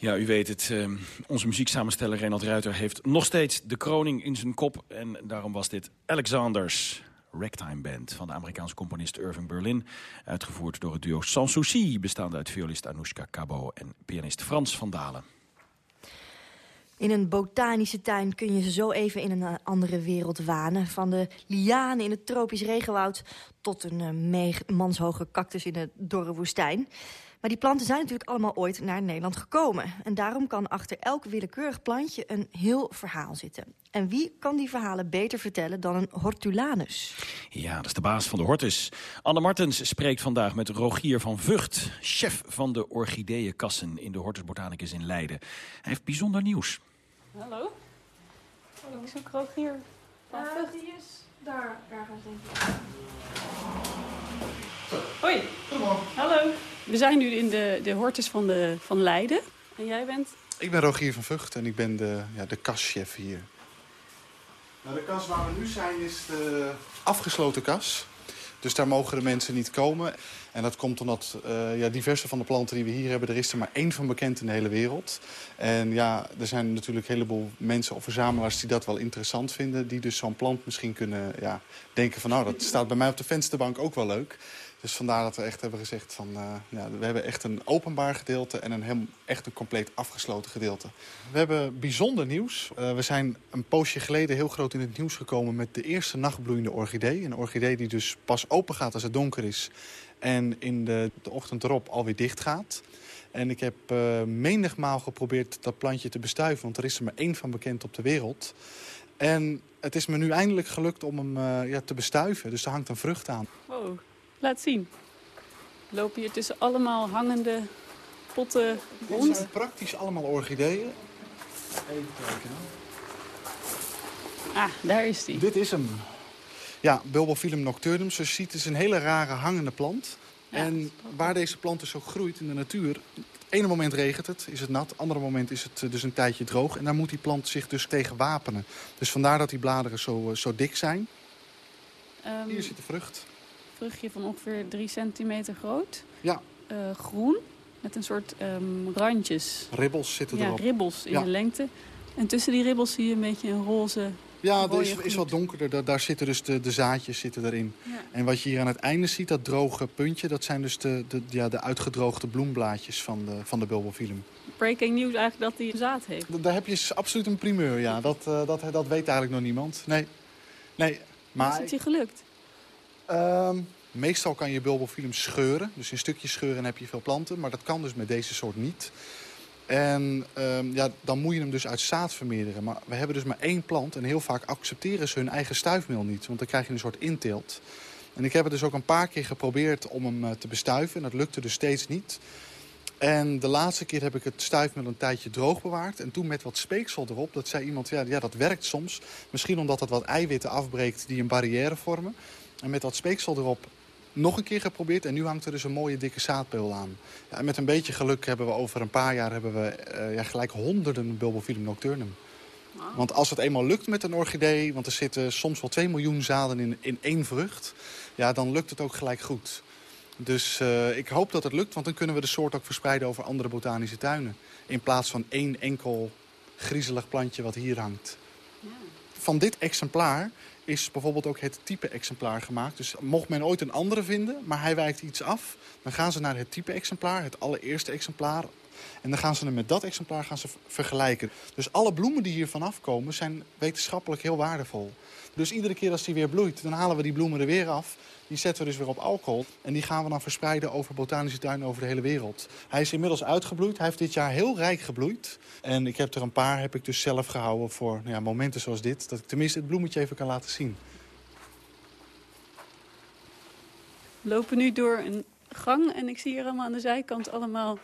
Ja, u weet het. Uh, onze muzieksamensteller Renald Ruiter heeft nog steeds de kroning in zijn kop. En daarom was dit Alexander's Ragtime Band van de Amerikaanse componist Irving Berlin. Uitgevoerd door het duo Sanssouci, bestaande uit violist Anoushka Cabo en pianist Frans van Dalen. In een botanische tuin kun je ze zo even in een andere wereld wanen. Van de lianen in het tropisch regenwoud tot een uh, manshoge cactus in de dorre woestijn. Maar die planten zijn natuurlijk allemaal ooit naar Nederland gekomen. En daarom kan achter elk willekeurig plantje een heel verhaal zitten. En wie kan die verhalen beter vertellen dan een hortulanus? Ja, dat is de baas van de hortus. Anne Martens spreekt vandaag met Rogier van Vught... chef van de orchideeënkassen in de Hortus Botanicus in Leiden. Hij heeft bijzonder nieuws. Hallo. Hallo. Ik zoek Rogier van Vught. die is daar ergens, denk ik. Hoi. Goedemorgen. Hallo. We zijn nu in de, de hortus van, de, van Leiden. En jij bent? Ik ben Rogier van Vught en ik ben de, ja, de kaschef hier. Nou, de kas waar we nu zijn is de afgesloten kas. Dus daar mogen de mensen niet komen. En dat komt omdat uh, ja, diverse van de planten die we hier hebben... er is er maar één van bekend in de hele wereld. En ja, er zijn natuurlijk een heleboel mensen of verzamelaars... die dat wel interessant vinden. Die dus zo'n plant misschien kunnen ja, denken van... nou, dat staat bij mij op de vensterbank ook wel leuk. Dus vandaar dat we echt hebben gezegd van... Uh, ja, we hebben echt een openbaar gedeelte en een heel, echt een compleet afgesloten gedeelte. We hebben bijzonder nieuws. Uh, we zijn een poosje geleden heel groot in het nieuws gekomen... met de eerste nachtbloeiende orchidee. Een orchidee die dus pas open gaat als het donker is... en in de, de ochtend erop alweer dicht gaat. En ik heb uh, menigmaal geprobeerd dat plantje te bestuiven... want er is er maar één van bekend op de wereld. En het is me nu eindelijk gelukt om hem uh, ja, te bestuiven. Dus er hangt een vrucht aan. Wow, laat zien. We lopen hier tussen allemaal hangende potten rond. Dit zijn praktisch allemaal orchideeën. Even kijken. Ah, daar is die. Dit is hem. Ja, Bulbophyllum nocturnum. Zoals je ziet, is een hele rare hangende plant. Ja, en waar deze plant dus ook groeit in de natuur... het ene moment regent het, is het nat. Het andere moment is het dus een tijdje droog. En daar moet die plant zich dus tegen wapenen. Dus vandaar dat die bladeren zo, zo dik zijn. Um, Hier zit de vrucht. Vruchtje van ongeveer 3 centimeter groot. Ja. Uh, groen, met een soort um, randjes. Ribbels zitten ja, erop. ribbels in ja. de lengte. En tussen die ribbels zie je een beetje een roze ja, het is, is wat donkerder. Daar, daar, zitten dus de, de zaadjes zitten erin. Ja. En wat je hier aan het einde ziet, dat droge puntje... dat zijn dus de, de, ja, de uitgedroogde bloemblaadjes van de, van de bulbophyllum. Breaking news eigenlijk dat hij zaad heeft. Da daar heb je absoluut een primeur, ja. Dat, uh, dat, dat weet eigenlijk nog niemand. Nee. nee maar... Is het je gelukt? Um, meestal kan je bulbophyllum scheuren. Dus in stukjes scheuren heb je veel planten. Maar dat kan dus met deze soort niet. En um, ja, dan moet je hem dus uit zaad vermeerderen. Maar we hebben dus maar één plant. En heel vaak accepteren ze hun eigen stuifmeel niet. Want dan krijg je een soort inteelt. En ik heb het dus ook een paar keer geprobeerd om hem uh, te bestuiven. En dat lukte dus steeds niet. En de laatste keer heb ik het stuifmeel een tijdje droog bewaard. En toen met wat speeksel erop. Dat zei iemand, ja, ja dat werkt soms. Misschien omdat het wat eiwitten afbreekt die een barrière vormen. En met wat speeksel erop nog een keer geprobeerd en nu hangt er dus een mooie dikke zaadpeel aan. Ja, en met een beetje geluk hebben we over een paar jaar hebben we, uh, ja, gelijk honderden Bulbophyllum nocturnum. Wow. Want als het eenmaal lukt met een orchidee, want er zitten soms wel 2 miljoen zaden in, in één vrucht... ja, dan lukt het ook gelijk goed. Dus uh, ik hoop dat het lukt, want dan kunnen we de soort ook verspreiden over andere botanische tuinen. In plaats van één enkel griezelig plantje wat hier hangt. Ja. Van dit exemplaar is bijvoorbeeld ook het type exemplaar gemaakt. Dus mocht men ooit een andere vinden, maar hij wijkt iets af... dan gaan ze naar het type exemplaar, het allereerste exemplaar... En dan gaan ze hem met dat exemplaar gaan ze vergelijken. Dus alle bloemen die hier vanaf komen zijn wetenschappelijk heel waardevol. Dus iedere keer als die weer bloeit, dan halen we die bloemen er weer af. Die zetten we dus weer op alcohol. En die gaan we dan verspreiden over botanische tuinen over de hele wereld. Hij is inmiddels uitgebloeid. Hij heeft dit jaar heel rijk gebloeid. En ik heb er een paar heb ik dus zelf gehouden voor nou ja, momenten zoals dit. Dat ik tenminste het bloemetje even kan laten zien. We lopen nu door een gang en ik zie hier allemaal aan de zijkant allemaal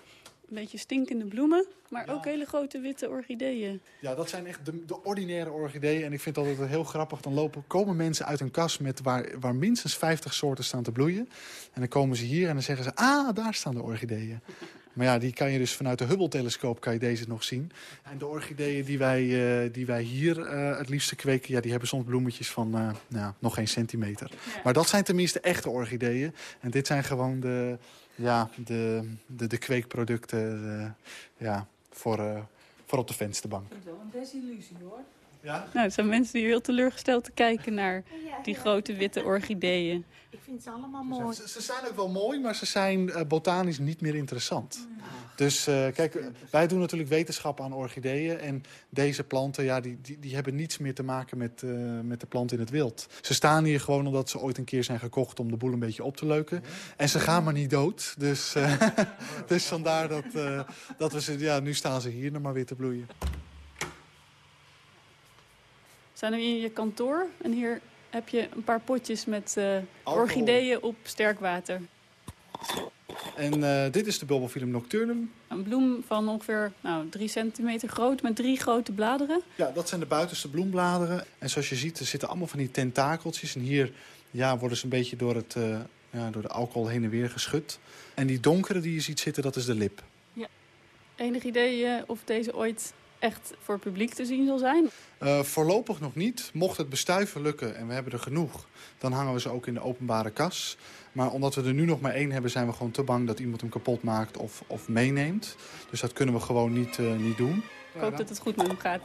een beetje stinkende bloemen, maar ja. ook hele grote witte orchideeën. Ja, dat zijn echt de, de, ordinaire orchideeën. En ik vind dat altijd heel grappig. Dan lopen, komen mensen uit een kas met waar, waar minstens 50 soorten staan te bloeien. En dan komen ze hier en dan zeggen ze, ah, daar staan de orchideeën. <laughs> Maar ja, die kan je dus vanuit de Hubble-telescoop kan je deze nog zien. En de orchideeën die wij, uh, die wij hier uh, het liefste kweken... Ja, die hebben soms bloemetjes van uh, nou, nog geen centimeter. Ja. Maar dat zijn tenminste echte orchideeën. En dit zijn gewoon de, ja, de, de, de kweekproducten ja, voor, voor op de vensterbank. Dat is wel een desillusie hoor. Ja? Nou, het zijn mensen die heel teleurgesteld te kijken naar die grote witte orchideeën. Ik vind ze allemaal mooi. Ze, ze zijn ook wel mooi, maar ze zijn uh, botanisch niet meer interessant. Dus uh, kijk, wij doen natuurlijk wetenschap aan orchideeën. En deze planten, ja, die, die, die hebben niets meer te maken met, uh, met de plant in het wild. Ze staan hier gewoon omdat ze ooit een keer zijn gekocht om de boel een beetje op te leuken. En ze gaan maar niet dood. Dus, <laughs> dus vandaar dat, dat we ze, ja, nu staan ze hier nog maar weer te bloeien. Zijn nu in je kantoor en hier heb je een paar potjes met uh, orchideeën op sterk water. En uh, dit is de Bulbophyllum nocturnum. Een bloem van ongeveer nou, 3 centimeter groot met drie grote bladeren. Ja, dat zijn de buitenste bloembladeren. En zoals je ziet, er zitten allemaal van die tentakeltjes. En hier ja, worden ze een beetje door, het, uh, ja, door de alcohol heen en weer geschud. En die donkere die je ziet zitten, dat is de lip. Ja. Enig idee of deze ooit echt voor publiek te zien zal zijn? Uh, voorlopig nog niet. Mocht het bestuiven lukken en we hebben er genoeg... dan hangen we ze ook in de openbare kas. Maar omdat we er nu nog maar één hebben... zijn we gewoon te bang dat iemand hem kapot maakt of, of meeneemt. Dus dat kunnen we gewoon niet, uh, niet doen. Ik hoop dat het goed met hem gaat.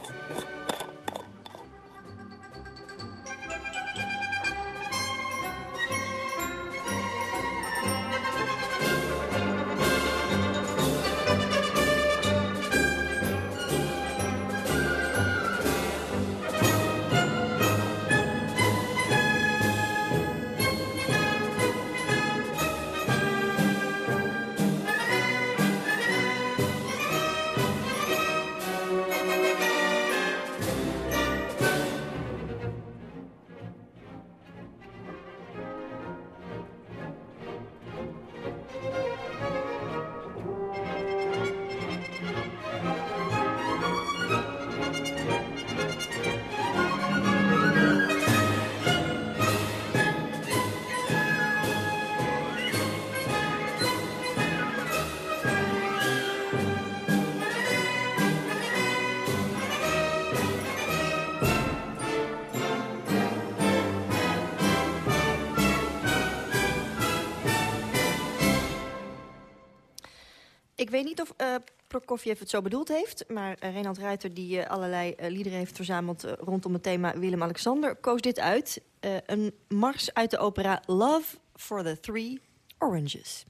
Weet niet of uh, Prokofjev het zo bedoeld heeft... maar uh, Renald Ruiter, die uh, allerlei liederen heeft verzameld... rondom het thema Willem-Alexander, koos dit uit. een mars uit de opera Love for the Three Oranges.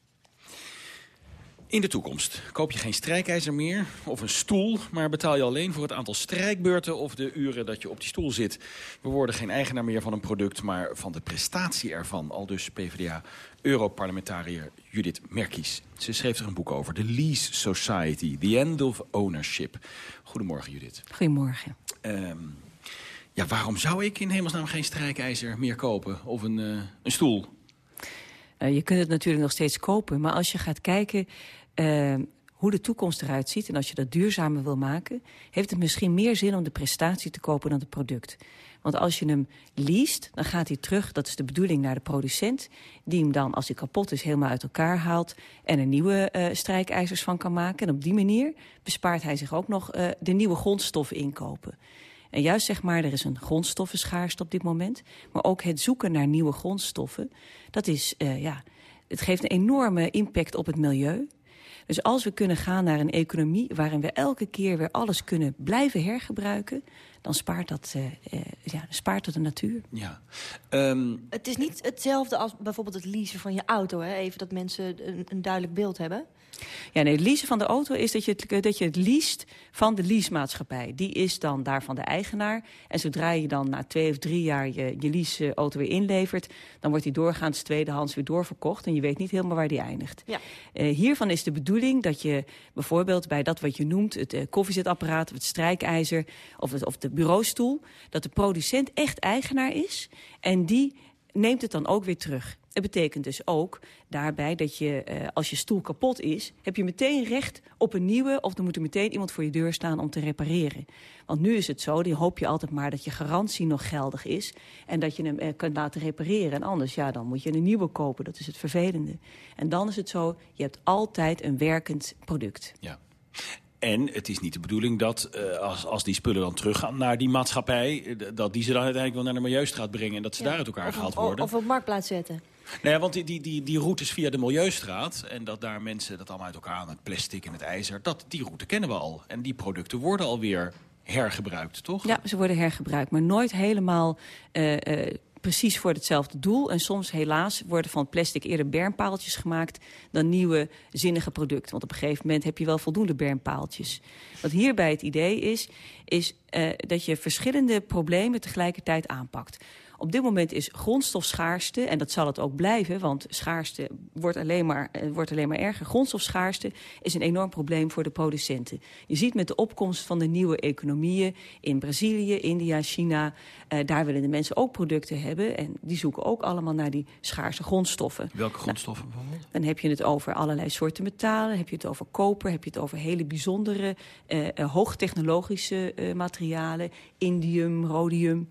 In de toekomst koop je geen strijkijzer meer of een stoel... maar betaal je alleen voor het aantal strijkbeurten of de uren dat je op die stoel zit. We worden geen eigenaar meer van een product, maar van de prestatie ervan. Al dus PvdA-europarlementariër Judith Merkies. Ze schreef er een boek over, The Lease Society, The End of Ownership. Goedemorgen, Judith. Goedemorgen. Um, ja, waarom zou ik in hemelsnaam geen strijkijzer meer kopen of een, uh, een stoel? Uh, je kunt het natuurlijk nog steeds kopen, maar als je gaat kijken uh, hoe de toekomst eruit ziet... en als je dat duurzamer wil maken... heeft het misschien meer zin om de prestatie te kopen dan het product. Want als je hem leest, dan gaat hij terug, dat is de bedoeling, naar de producent... die hem dan, als hij kapot is, helemaal uit elkaar haalt... en er nieuwe uh, strijkijzers van kan maken. En op die manier bespaart hij zich ook nog uh, de nieuwe grondstoffen inkopen. En juist zeg maar, er is een grondstoffenschaarste op dit moment... maar ook het zoeken naar nieuwe grondstoffen, dat is, uh, ja... het geeft een enorme impact op het milieu... Dus als we kunnen gaan naar een economie waarin we elke keer weer alles kunnen blijven hergebruiken, dan spaart dat, uh, uh, ja, spaart dat de natuur. Ja. Um... Het is niet hetzelfde als bijvoorbeeld het leasen van je auto. Hè? Even dat mensen een, een duidelijk beeld hebben. Ja, nee, het leasen van de auto is dat je het, dat je het least van de leasemaatschappij. Die is dan daarvan de eigenaar. En zodra je dan na twee of drie jaar je, je leaseauto weer inlevert... dan wordt die doorgaans tweedehands weer doorverkocht... en je weet niet helemaal waar die eindigt. Ja. Uh, hiervan is de bedoeling dat je bijvoorbeeld bij dat wat je noemt... het uh, koffiezetapparaat of het strijkijzer of, het, of de bureaustoel... dat de producent echt eigenaar is en die neemt het dan ook weer terug. Het betekent dus ook daarbij dat je, uh, als je stoel kapot is... heb je meteen recht op een nieuwe... of er moet er meteen iemand voor je deur staan om te repareren. Want nu is het zo, die hoop je altijd maar dat je garantie nog geldig is... en dat je hem uh, kunt laten repareren. En anders, ja, dan moet je een nieuwe kopen. Dat is het vervelende. En dan is het zo, je hebt altijd een werkend product. Ja. En het is niet de bedoeling dat uh, als, als die spullen dan teruggaan naar die maatschappij... dat die ze dan uiteindelijk wel naar de Milieustraat brengen... en dat ze ja. daar uit elkaar of, gehaald worden. Of op marktplaats zetten. Nou ja, want die, die, die, die routes via de Milieustraat... en dat daar mensen dat allemaal uit elkaar het plastic en het ijzer... Dat, die route kennen we al. En die producten worden alweer hergebruikt, toch? Ja, ze worden hergebruikt, maar nooit helemaal... Uh, uh, precies voor hetzelfde doel. En soms helaas worden van plastic eerder bermpaaltjes gemaakt... dan nieuwe zinnige producten. Want op een gegeven moment heb je wel voldoende bermpaaltjes. Wat hierbij het idee is, is uh, dat je verschillende problemen tegelijkertijd aanpakt. Op dit moment is grondstofschaarste, en dat zal het ook blijven... want schaarste wordt alleen maar, wordt alleen maar erger. Grondstofschaarste is een enorm probleem voor de producenten. Je ziet met de opkomst van de nieuwe economieën... in Brazilië, India, China... Uh, daar willen de mensen ook producten hebben... en die zoeken ook allemaal naar die schaarse grondstoffen. Welke grondstoffen nou, bijvoorbeeld? Dan heb je het over allerlei soorten metalen... heb je het over koper, heb je het over hele bijzondere... Uh, uh, hoogtechnologische uh, materialen, indium, rhodium...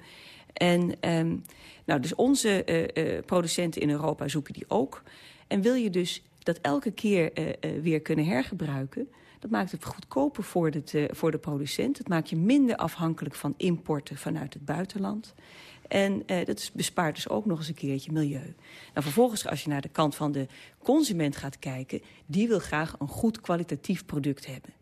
En um, nou, dus onze uh, producenten in Europa zoeken die ook. En wil je dus dat elke keer uh, weer kunnen hergebruiken... dat maakt het goedkoper voor, het, voor de producent. Het maakt je minder afhankelijk van importen vanuit het buitenland. En dat bespaart dus ook nog eens een keertje milieu. Nou, vervolgens, als je naar de kant van de consument gaat kijken... die wil graag een goed kwalitatief product hebben.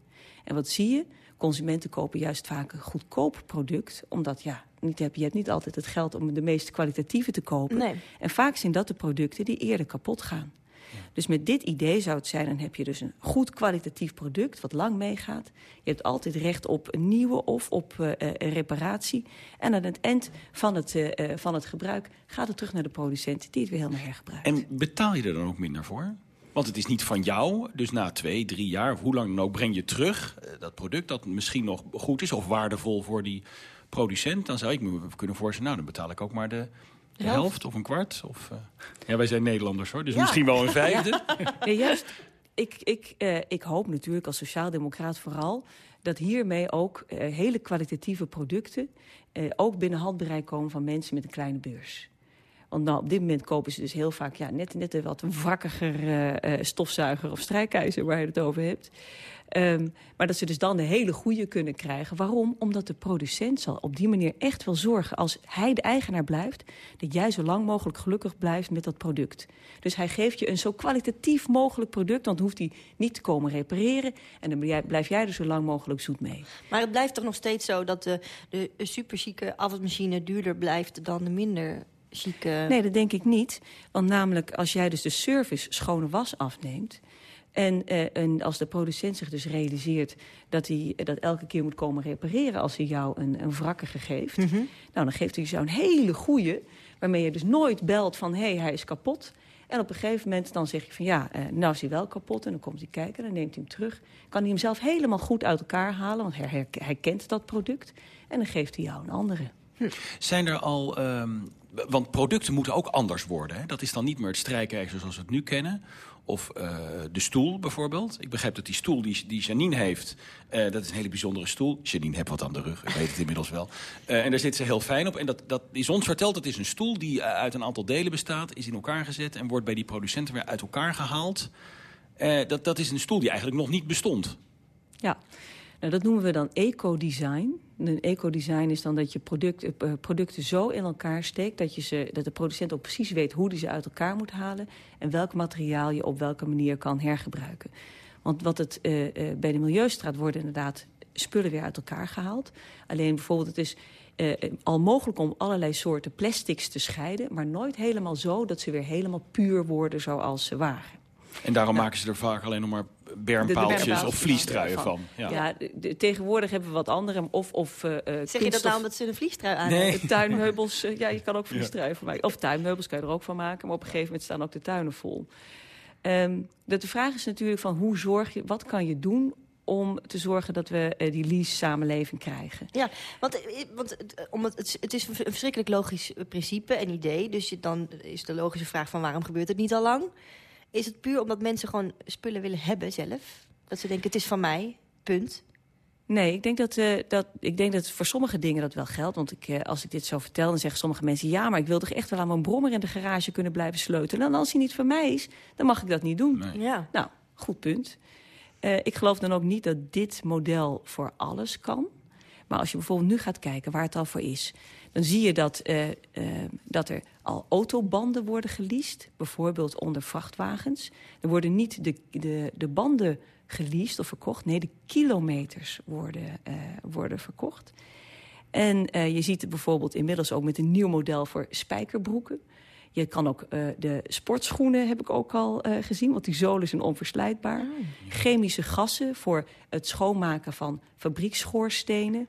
En wat zie je? Consumenten kopen juist vaak een goedkoop product... omdat ja, niet heb, je hebt niet altijd het geld om de meest kwalitatieve te kopen. Nee. En vaak zijn dat de producten die eerder kapot gaan. Dus met dit idee zou het zijn, dan heb je dus een goed kwalitatief product... wat lang meegaat. Je hebt altijd recht op een nieuwe of op uh, een reparatie. En aan het eind van het, uh, van het gebruik gaat het terug naar de producent... die het weer helemaal hergebruikt. En betaal je er dan ook minder voor? Want het is niet van jou, dus na twee, drie jaar... hoe lang dan ook breng je terug uh, dat product... dat misschien nog goed is of waardevol voor die producent... dan zou ik me kunnen voorstellen, nou, dan betaal ik ook maar de, de helft. helft of een kwart. Of, uh... Ja, wij zijn Nederlanders, hoor, dus ja. misschien wel een vijfde. <laughs> Ja. juist. Ik, ik, uh, ik hoop natuurlijk als sociaaldemocraat vooral... dat hiermee ook uh, hele kwalitatieve producten... ook binnen handbereik komen van mensen met een kleine beurs. Want nou, op dit moment kopen ze dus heel vaak ja, net, net een wat wrakkiger uh, stofzuiger of strijkijzer waar je het over hebt. Um, maar dat ze dus dan de hele goede kunnen krijgen. Waarom? Omdat de producent zal op die manier echt wel zorgen... als hij de eigenaar blijft... dat jij zo lang mogelijk gelukkig blijft met dat product. Dus hij geeft je een zo kwalitatief mogelijk product... want hoeft hij niet te komen repareren... en dan blijf jij er zo lang mogelijk zoet mee. Maar het blijft toch nog steeds zo dat de, de superchique afwasmachine duurder blijft... dan de minder Nee, dat denk ik niet. Want namelijk als jij dus de service schone was afneemt... En, uh, en, als de producent zich dus realiseert dat hij dat elke keer moet komen repareren... als hij jou een, een wrakkige geeft, mm -hmm. nou, dan geeft hij jou een hele goede... waarmee je dus nooit belt van, hé, hey, hij is kapot. En op een gegeven moment dan zeg je van, ja, uh, nou is hij wel kapot... en dan komt hij kijken, dan neemt hij hem terug. Kan hij hem zelf helemaal goed uit elkaar halen, want hij, hij kent dat product. En dan geeft hij jou een andere. Hm. Zijn er al... Um, want producten moeten ook anders worden. Hè? Dat is dan niet meer het strijkijzer zoals we het nu kennen of uh, de stoel bijvoorbeeld. Ik begrijp dat die stoel die, die Janine heeft, uh, dat is een hele bijzondere stoel. Janine heeft wat aan de rug, ik weet het inmiddels wel. Uh, en daar zit ze heel fijn op. En dat, dat is ons verteld, dat is een stoel die uit een aantal delen bestaat... is in elkaar gezet en wordt bij die producenten weer uit elkaar gehaald. dat, dat is een stoel die eigenlijk nog niet bestond. Ja, nou, dat noemen we dan eco-design. Een eco-design is dan dat je product, uh, producten zo in elkaar steekt... Dat, je ze, dat de producent ook precies weet hoe die ze uit elkaar moet halen... en welk materiaal je op welke manier kan hergebruiken. Want wat het uh, uh, bij de Milieustraat worden inderdaad spullen weer uit elkaar gehaald. Alleen bijvoorbeeld het is al mogelijk om allerlei soorten plastics te scheiden... maar nooit helemaal zo dat ze weer helemaal puur worden zoals ze waren. En daarom maken ze er vaak alleen nog maar bermpaaltjes of vliestruien van. Ja, ja de, de, tegenwoordig hebben we wat andere. Of, of, uh, zeg je dat nou omdat ze een vliestrui aan nee. Tuinmeubels, uh, ja, je kan ook vliestruien van maken. Of tuinmeubels kan je er ook van maken. Maar op een gegeven moment staan ook de tuinen vol. Um, de vraag is natuurlijk van hoe zorg je, wat kan je doen om te zorgen dat we uh, die lease-samenleving krijgen. Ja, want, want omdat het, het is een verschrikkelijk logisch principe en idee. Dus je, dan is de logische vraag van waarom gebeurt het niet al lang? Is het puur omdat mensen gewoon spullen willen hebben zelf? Dat ze denken, het is van mij, punt. Nee, ik denk dat, uh, dat, ik denk dat voor sommige dingen dat wel geldt. Want ik, uh, als ik dit zo vertel, dan zeggen sommige mensen... ja, maar ik wil toch echt wel aan mijn brommer in de garage kunnen blijven sleutelen. En als hij niet van mij is, dan mag ik dat niet doen. Nee. Ja. Nou, goed punt. Uh, ik geloof dan ook niet dat dit model voor alles kan. Maar als je bijvoorbeeld nu gaat kijken waar het al voor is... dan zie je dat, uh, uh, dat er al autobanden worden geleased. Bijvoorbeeld onder vrachtwagens. Er worden niet de, de, de banden geleased of verkocht. Nee, de kilometers worden, uh, worden verkocht. En je ziet het bijvoorbeeld inmiddels ook met een nieuw model voor spijkerbroeken. Je kan ook uh, de sportschoenen, heb ik ook al uh, gezien, want die zolen zijn onverslijtbaar. Oh. Chemische gassen voor het schoonmaken van fabriekschoorstenen.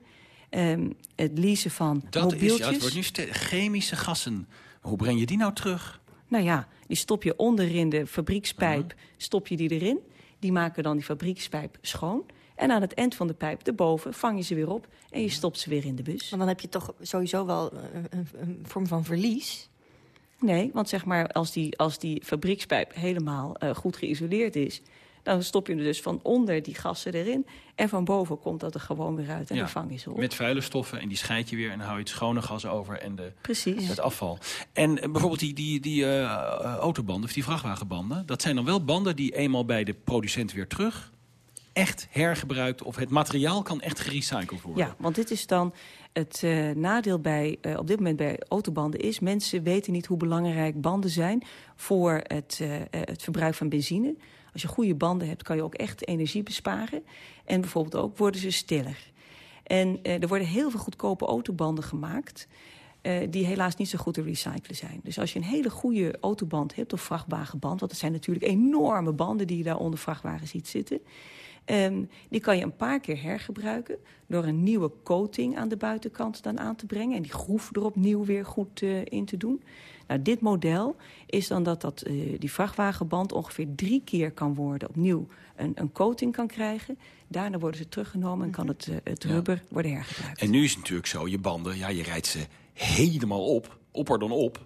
Um, het leasen van dat mobieltjes. Is, ja, het wordt nu chemische gassen. Hoe breng je die nou terug? Nou ja, die stop je onderin de fabriekspijp, uh -huh. stop je die erin. Die maken dan die fabriekspijp schoon. En aan het eind van de pijp, erboven, vang je ze weer op en je stopt ze weer in de bus. Maar dan heb je toch sowieso wel een, een, een vorm van verlies? Nee, want zeg maar als die, als die fabriekspijp helemaal uh, goed geïsoleerd is... dan stop je er dus van onder die gassen erin... en van boven komt dat er gewoon weer uit en ja, dan vang je ze op. Met vuile stoffen en die scheid je weer... en dan hou je het schone gas over en de, Precies. het afval. En uh, bijvoorbeeld die, die, die uh, autobanden of die vrachtwagenbanden... dat zijn dan wel banden die eenmaal bij de producent weer terug echt hergebruikt of het materiaal kan echt gerecycled worden. Ja, want dit is dan het uh, nadeel bij, uh, op dit moment bij autobanden is... mensen weten niet hoe belangrijk banden zijn voor het, uh, het verbruik van benzine. Als je goede banden hebt, kan je ook echt energie besparen. En bijvoorbeeld ook worden ze stiller. En er worden heel veel goedkope autobanden gemaakt... Uh, die helaas niet zo goed te recyclen zijn. Dus als je een hele goede autoband hebt of vrachtwagenband... want dat zijn natuurlijk enorme banden die je daar onder vrachtwagen ziet zitten... Um, die kan je een paar keer hergebruiken door een nieuwe coating aan de buitenkant dan aan te brengen. En die groef er opnieuw weer goed uh, in te doen. Nou, dit model is dan dat, dat uh, die vrachtwagenband ongeveer drie keer kan worden. Opnieuw een, een coating kan krijgen. Daarna worden ze teruggenomen en kan het, uh, het rubber ja. worden hergebruikt. En nu is het natuurlijk zo, je banden, ja, je rijdt ze helemaal op. Opper dan op.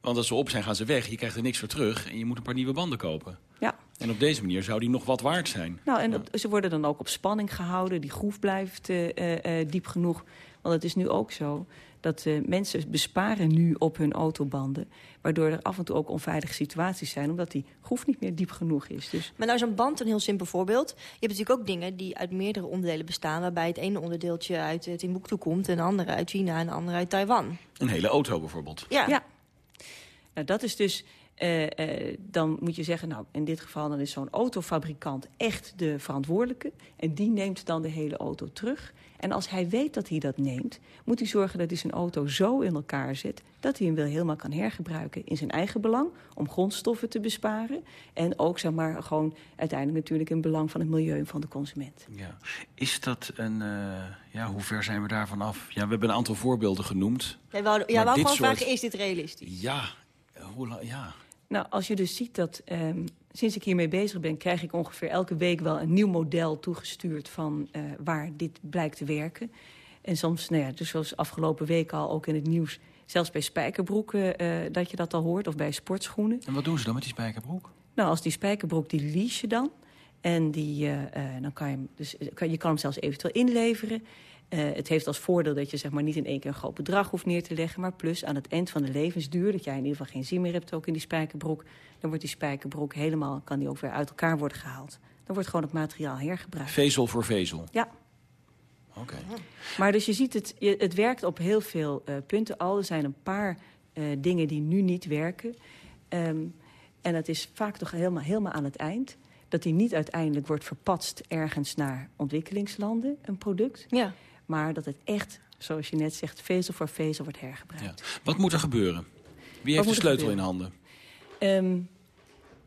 Want als ze op zijn, gaan ze weg. Je krijgt er niks voor terug en je moet een paar nieuwe banden kopen. Ja. En op deze manier zou die nog wat waard zijn. Nou, en ja. op, ze worden dan ook op spanning gehouden. Die groef blijft uh, uh, diep genoeg. Want het is nu ook zo dat uh, mensen besparen nu op hun autobanden... waardoor er af en toe ook onveilige situaties zijn... omdat die groef niet meer diep genoeg is. Dus... Maar nou is een band een heel simpel voorbeeld. Je hebt natuurlijk ook dingen die uit meerdere onderdelen bestaan... waarbij het ene onderdeeltje uit uh, Timbuktu komt... en een andere uit China en een andere uit Taiwan. Een hele auto bijvoorbeeld. Ja. ja. Nou, dat is dus... Uh, uh, dan moet je zeggen, nou, in dit geval dan is zo'n autofabrikant echt de verantwoordelijke. En die neemt dan de hele auto terug. En als hij weet dat hij dat neemt, moet hij zorgen dat hij zijn auto zo in elkaar zet... dat hij hem wel helemaal kan hergebruiken in zijn eigen belang... om grondstoffen te besparen. En ook, zeg maar, gewoon uiteindelijk natuurlijk in belang van het milieu en van de consument. Ja. Is dat een... Uh, ja, hoe ver zijn we daarvan af? Ja, we hebben een aantal voorbeelden genoemd. Ja, wou, ja wou gewoon soort... vragen, is dit realistisch? Ja, hoe ja... Nou, als je dus ziet dat um, sinds ik hiermee bezig ben... krijg ik ongeveer elke week wel een nieuw model toegestuurd... van uh, waar dit blijkt te werken. En soms, nou ja, dus zoals afgelopen week al ook in het nieuws... zelfs bij spijkerbroeken uh, dat je dat al hoort, of bij sportschoenen. En wat doen ze dan met die spijkerbroek? Nou, als die spijkerbroek, die lease je dan... En die, uh, dan kan je, hem, dus, kan, je kan hem zelfs eventueel inleveren. Uh, het heeft als voordeel dat je zeg maar, niet in één keer een groot bedrag hoeft neer te leggen. Maar plus aan het eind van de levensduur, dat jij in ieder geval geen zin meer hebt ook in die spijkerbroek. Dan wordt die spijkerbroek helemaal, kan die ook weer uit elkaar worden gehaald. Dan wordt gewoon het materiaal hergebruikt. Vezel voor vezel? Ja. Oké. Okay. Maar dus je ziet, het, je, het werkt op heel veel uh, punten al. Er zijn een paar uh, dingen die nu niet werken. Um, en dat is vaak toch helemaal, helemaal aan het eind. Dat die niet uiteindelijk wordt verpatst ergens naar ontwikkelingslanden, een product. Ja. Maar dat het echt, zoals je net zegt, vezel voor vezel wordt hergebruikt. Ja. Wat moet er gebeuren? Wie heeft de sleutel in handen? Um,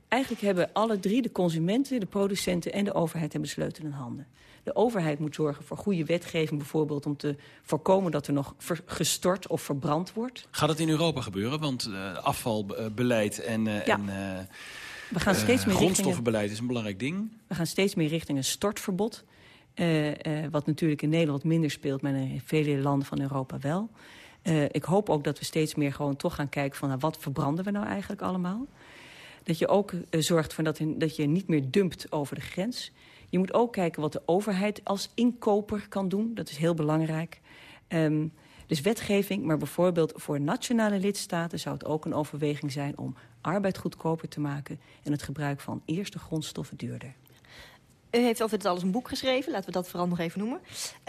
eigenlijk hebben alle drie, de consumenten, de producenten en de overheid... hebben de sleutel in handen. De overheid moet zorgen voor goede wetgeving bijvoorbeeld... om te voorkomen dat er nog gestort of verbrand wordt. Gaat het in Europa gebeuren? Want uh, afvalbeleid en... Uh, ja. en uh, we gaan steeds meer grondstoffenbeleid is een belangrijk ding. We gaan steeds meer richting een stortverbod. Uh, uh, wat natuurlijk in Nederland minder speelt, maar in vele landen van Europa wel. Uh, ik hoop ook dat we steeds meer gewoon toch gaan kijken van... Nou, wat verbranden we nou eigenlijk allemaal? Dat je ook zorgt voor dat, dat je niet meer dumpt over de grens. Je moet ook kijken wat de overheid als inkoper kan doen. Dat is heel belangrijk. Um, dus wetgeving, maar bijvoorbeeld voor nationale lidstaten... zou het ook een overweging zijn om arbeid goedkoper te maken... en het gebruik van eerste grondstoffen duurder. U heeft over dit alles een boek geschreven, laten we dat vooral nog even noemen.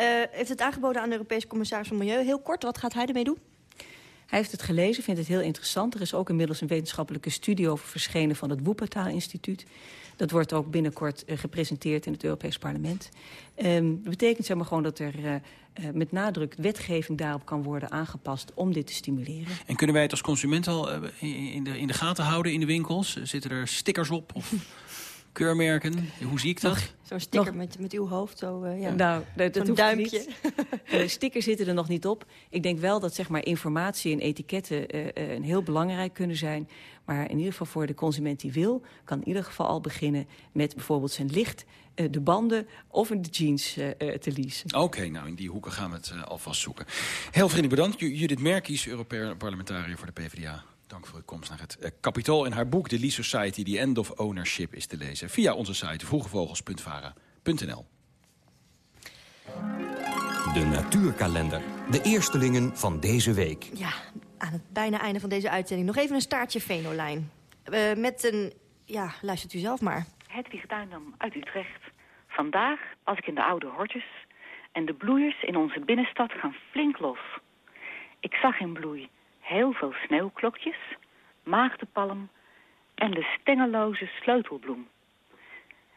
Uh, heeft het aangeboden aan de Europese commissaris van Milieu. Heel kort, wat gaat hij ermee doen? Hij heeft het gelezen, vindt het heel interessant. Er is ook inmiddels een wetenschappelijke studie over verschenen van het Wuppertal-instituut. Dat wordt ook binnenkort uh, gepresenteerd in het Europees Parlement. Um, dat betekent zeg maar, gewoon dat er uh, uh, met nadruk wetgeving daarop kan worden aangepast om dit te stimuleren. En kunnen wij het als consument al in de, in de gaten houden in de winkels? Zitten er stickers op? Of <laughs> keurmerken? Hoe zie ik dat? Zo'n sticker met, met uw hoofd. Zo, uh, ja. Nou, dat, duimpje. <laughs> uh, stickers zitten er nog niet op. Ik denk wel dat zeg maar, informatie en etiketten uh, een heel belangrijk kunnen zijn. Maar in ieder geval voor de consument die wil... kan in ieder geval al beginnen met bijvoorbeeld zijn licht... de banden of de jeans te leasen. Oké, okay, nou in die hoeken gaan we het alvast zoeken. Heel vriendelijk bedankt. Judith Merkies, Europarlementariër voor de PvdA. Dank voor uw komst naar het uh, Capitool. In haar boek The Lee Society, The End of Ownership is te lezen... via onze site vroegevogels.vara.nl. De natuurkalender. De eerstelingen van deze week. Ja, aan het bijna einde van deze uitzending nog even een staartje Venolijn. Uh, met een... Ja, luistert u zelf maar. Hedwig Duindam uit Utrecht. Vandaag, als ik in de oude hortus... en de bloeiers in onze binnenstad gaan flink los. Ik zag in bloei heel veel sneeuwklokjes, maagdenpalm en de stengeloze sleutelbloem.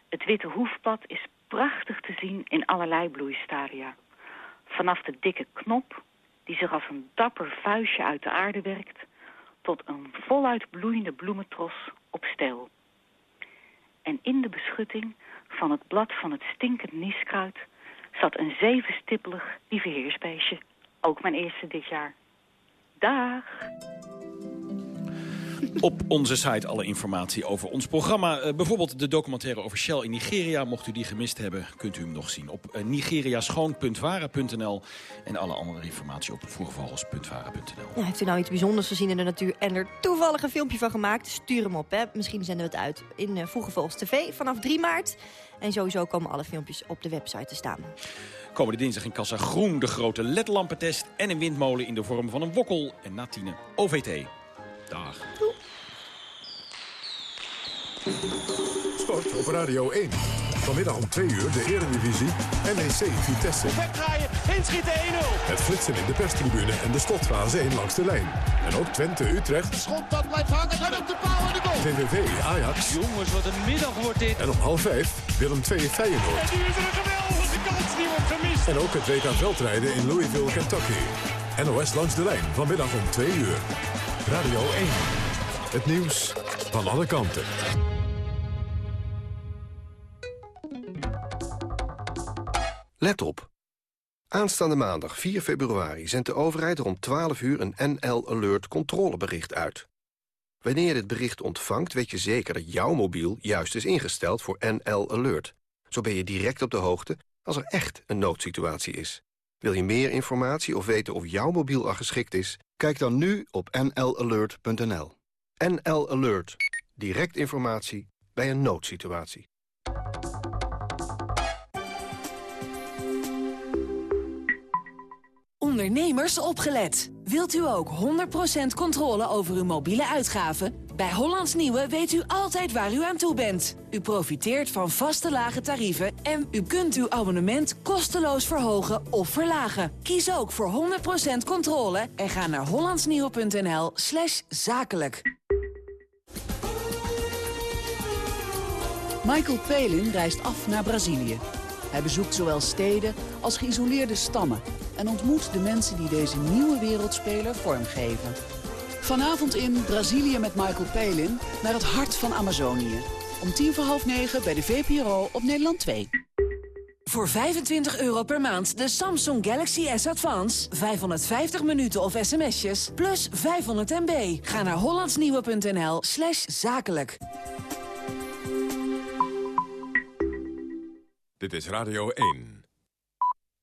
Het witte hoefpad is prachtig te zien in allerlei bloeistadia. Vanaf de dikke knop, die zich als een dapper vuistje uit de aarde werkt... tot een voluit bloeiende bloementros op steel. En in de beschutting van het blad van het stinkend nieskruid... zat een zevenstippelig lieveheersbeestje. Ook mijn eerste dit jaar. Dag. Op onze site alle informatie over ons programma. Uh, bijvoorbeeld de documentaire over Shell in Nigeria. Mocht u die gemist hebben, kunt u hem nog zien op uh, nigeriaschoon.vara.nl. En alle andere informatie op vroegvogels.vara.nl. Ja, heeft u nou iets bijzonders gezien in de natuur en er toevallig een filmpje van gemaakt? Stuur hem op, hè. Misschien zenden we het uit in uh, Vroege Vogels TV vanaf 3 maart. En sowieso komen alle filmpjes op de website te staan. Komende dinsdag in Kassa Groen de grote ledlampentest... en een windmolen in de vorm van een wokkel. En na tienen OVT. Dag. Sport op Radio 1. Vanmiddag om 2 uur de Eredivisie. NEC Vitesse. Wegdraaien, inschieten 1-0. Het flitsen in de perstribune en de slotfase 1 langs de lijn. En ook Twente Utrecht. Schot dat blijft hangen, gaat op de paal en de goal. VVV Ajax. Jongens, wat een middag wordt dit. En om half 5 Willem 2 Feyenoord. En nu is er een kans, die wordt gemist. En ook het WK veldrijden in Louisville, Kentucky. NOS langs de lijn, vanmiddag om 2 uur. Radio 1. Het nieuws van alle kanten. Let op. Aanstaande maandag 4 februari zendt de overheid rond 12 uur een NL Alert controlebericht uit. Wanneer je dit bericht ontvangt, weet je zeker dat jouw mobiel juist is ingesteld voor NL Alert. Zo ben je direct op de hoogte als er echt een noodsituatie is. Wil je meer informatie of weten of jouw mobiel al geschikt is? Kijk dan nu op nlalert.nl. NL Alert. Direct informatie bij een noodsituatie. Ondernemers opgelet. Wilt u ook 100% controle over uw mobiele uitgaven? Bij Hollands Nieuwe weet u altijd waar u aan toe bent. U profiteert van vaste lage tarieven en u kunt uw abonnement kosteloos verhogen of verlagen. Kies ook voor 100% controle en ga naar hollandsnieuwe.nl slash zakelijk. Michael Palin reist af naar Brazilië. Hij bezoekt zowel steden als geïsoleerde stammen... en ontmoet de mensen die deze nieuwe wereldspeler vormgeven. Vanavond in Brazilië met Michael Palin naar het hart van Amazonië. Om tien voor half negen bij de VPRO op Nederland 2. Voor 25 euro per maand de Samsung Galaxy S Advance. 550 minuten of sms'jes, plus 500 MB. Ga naar hollandsnieuwe.nl slash zakelijk. Dit is Radio 1.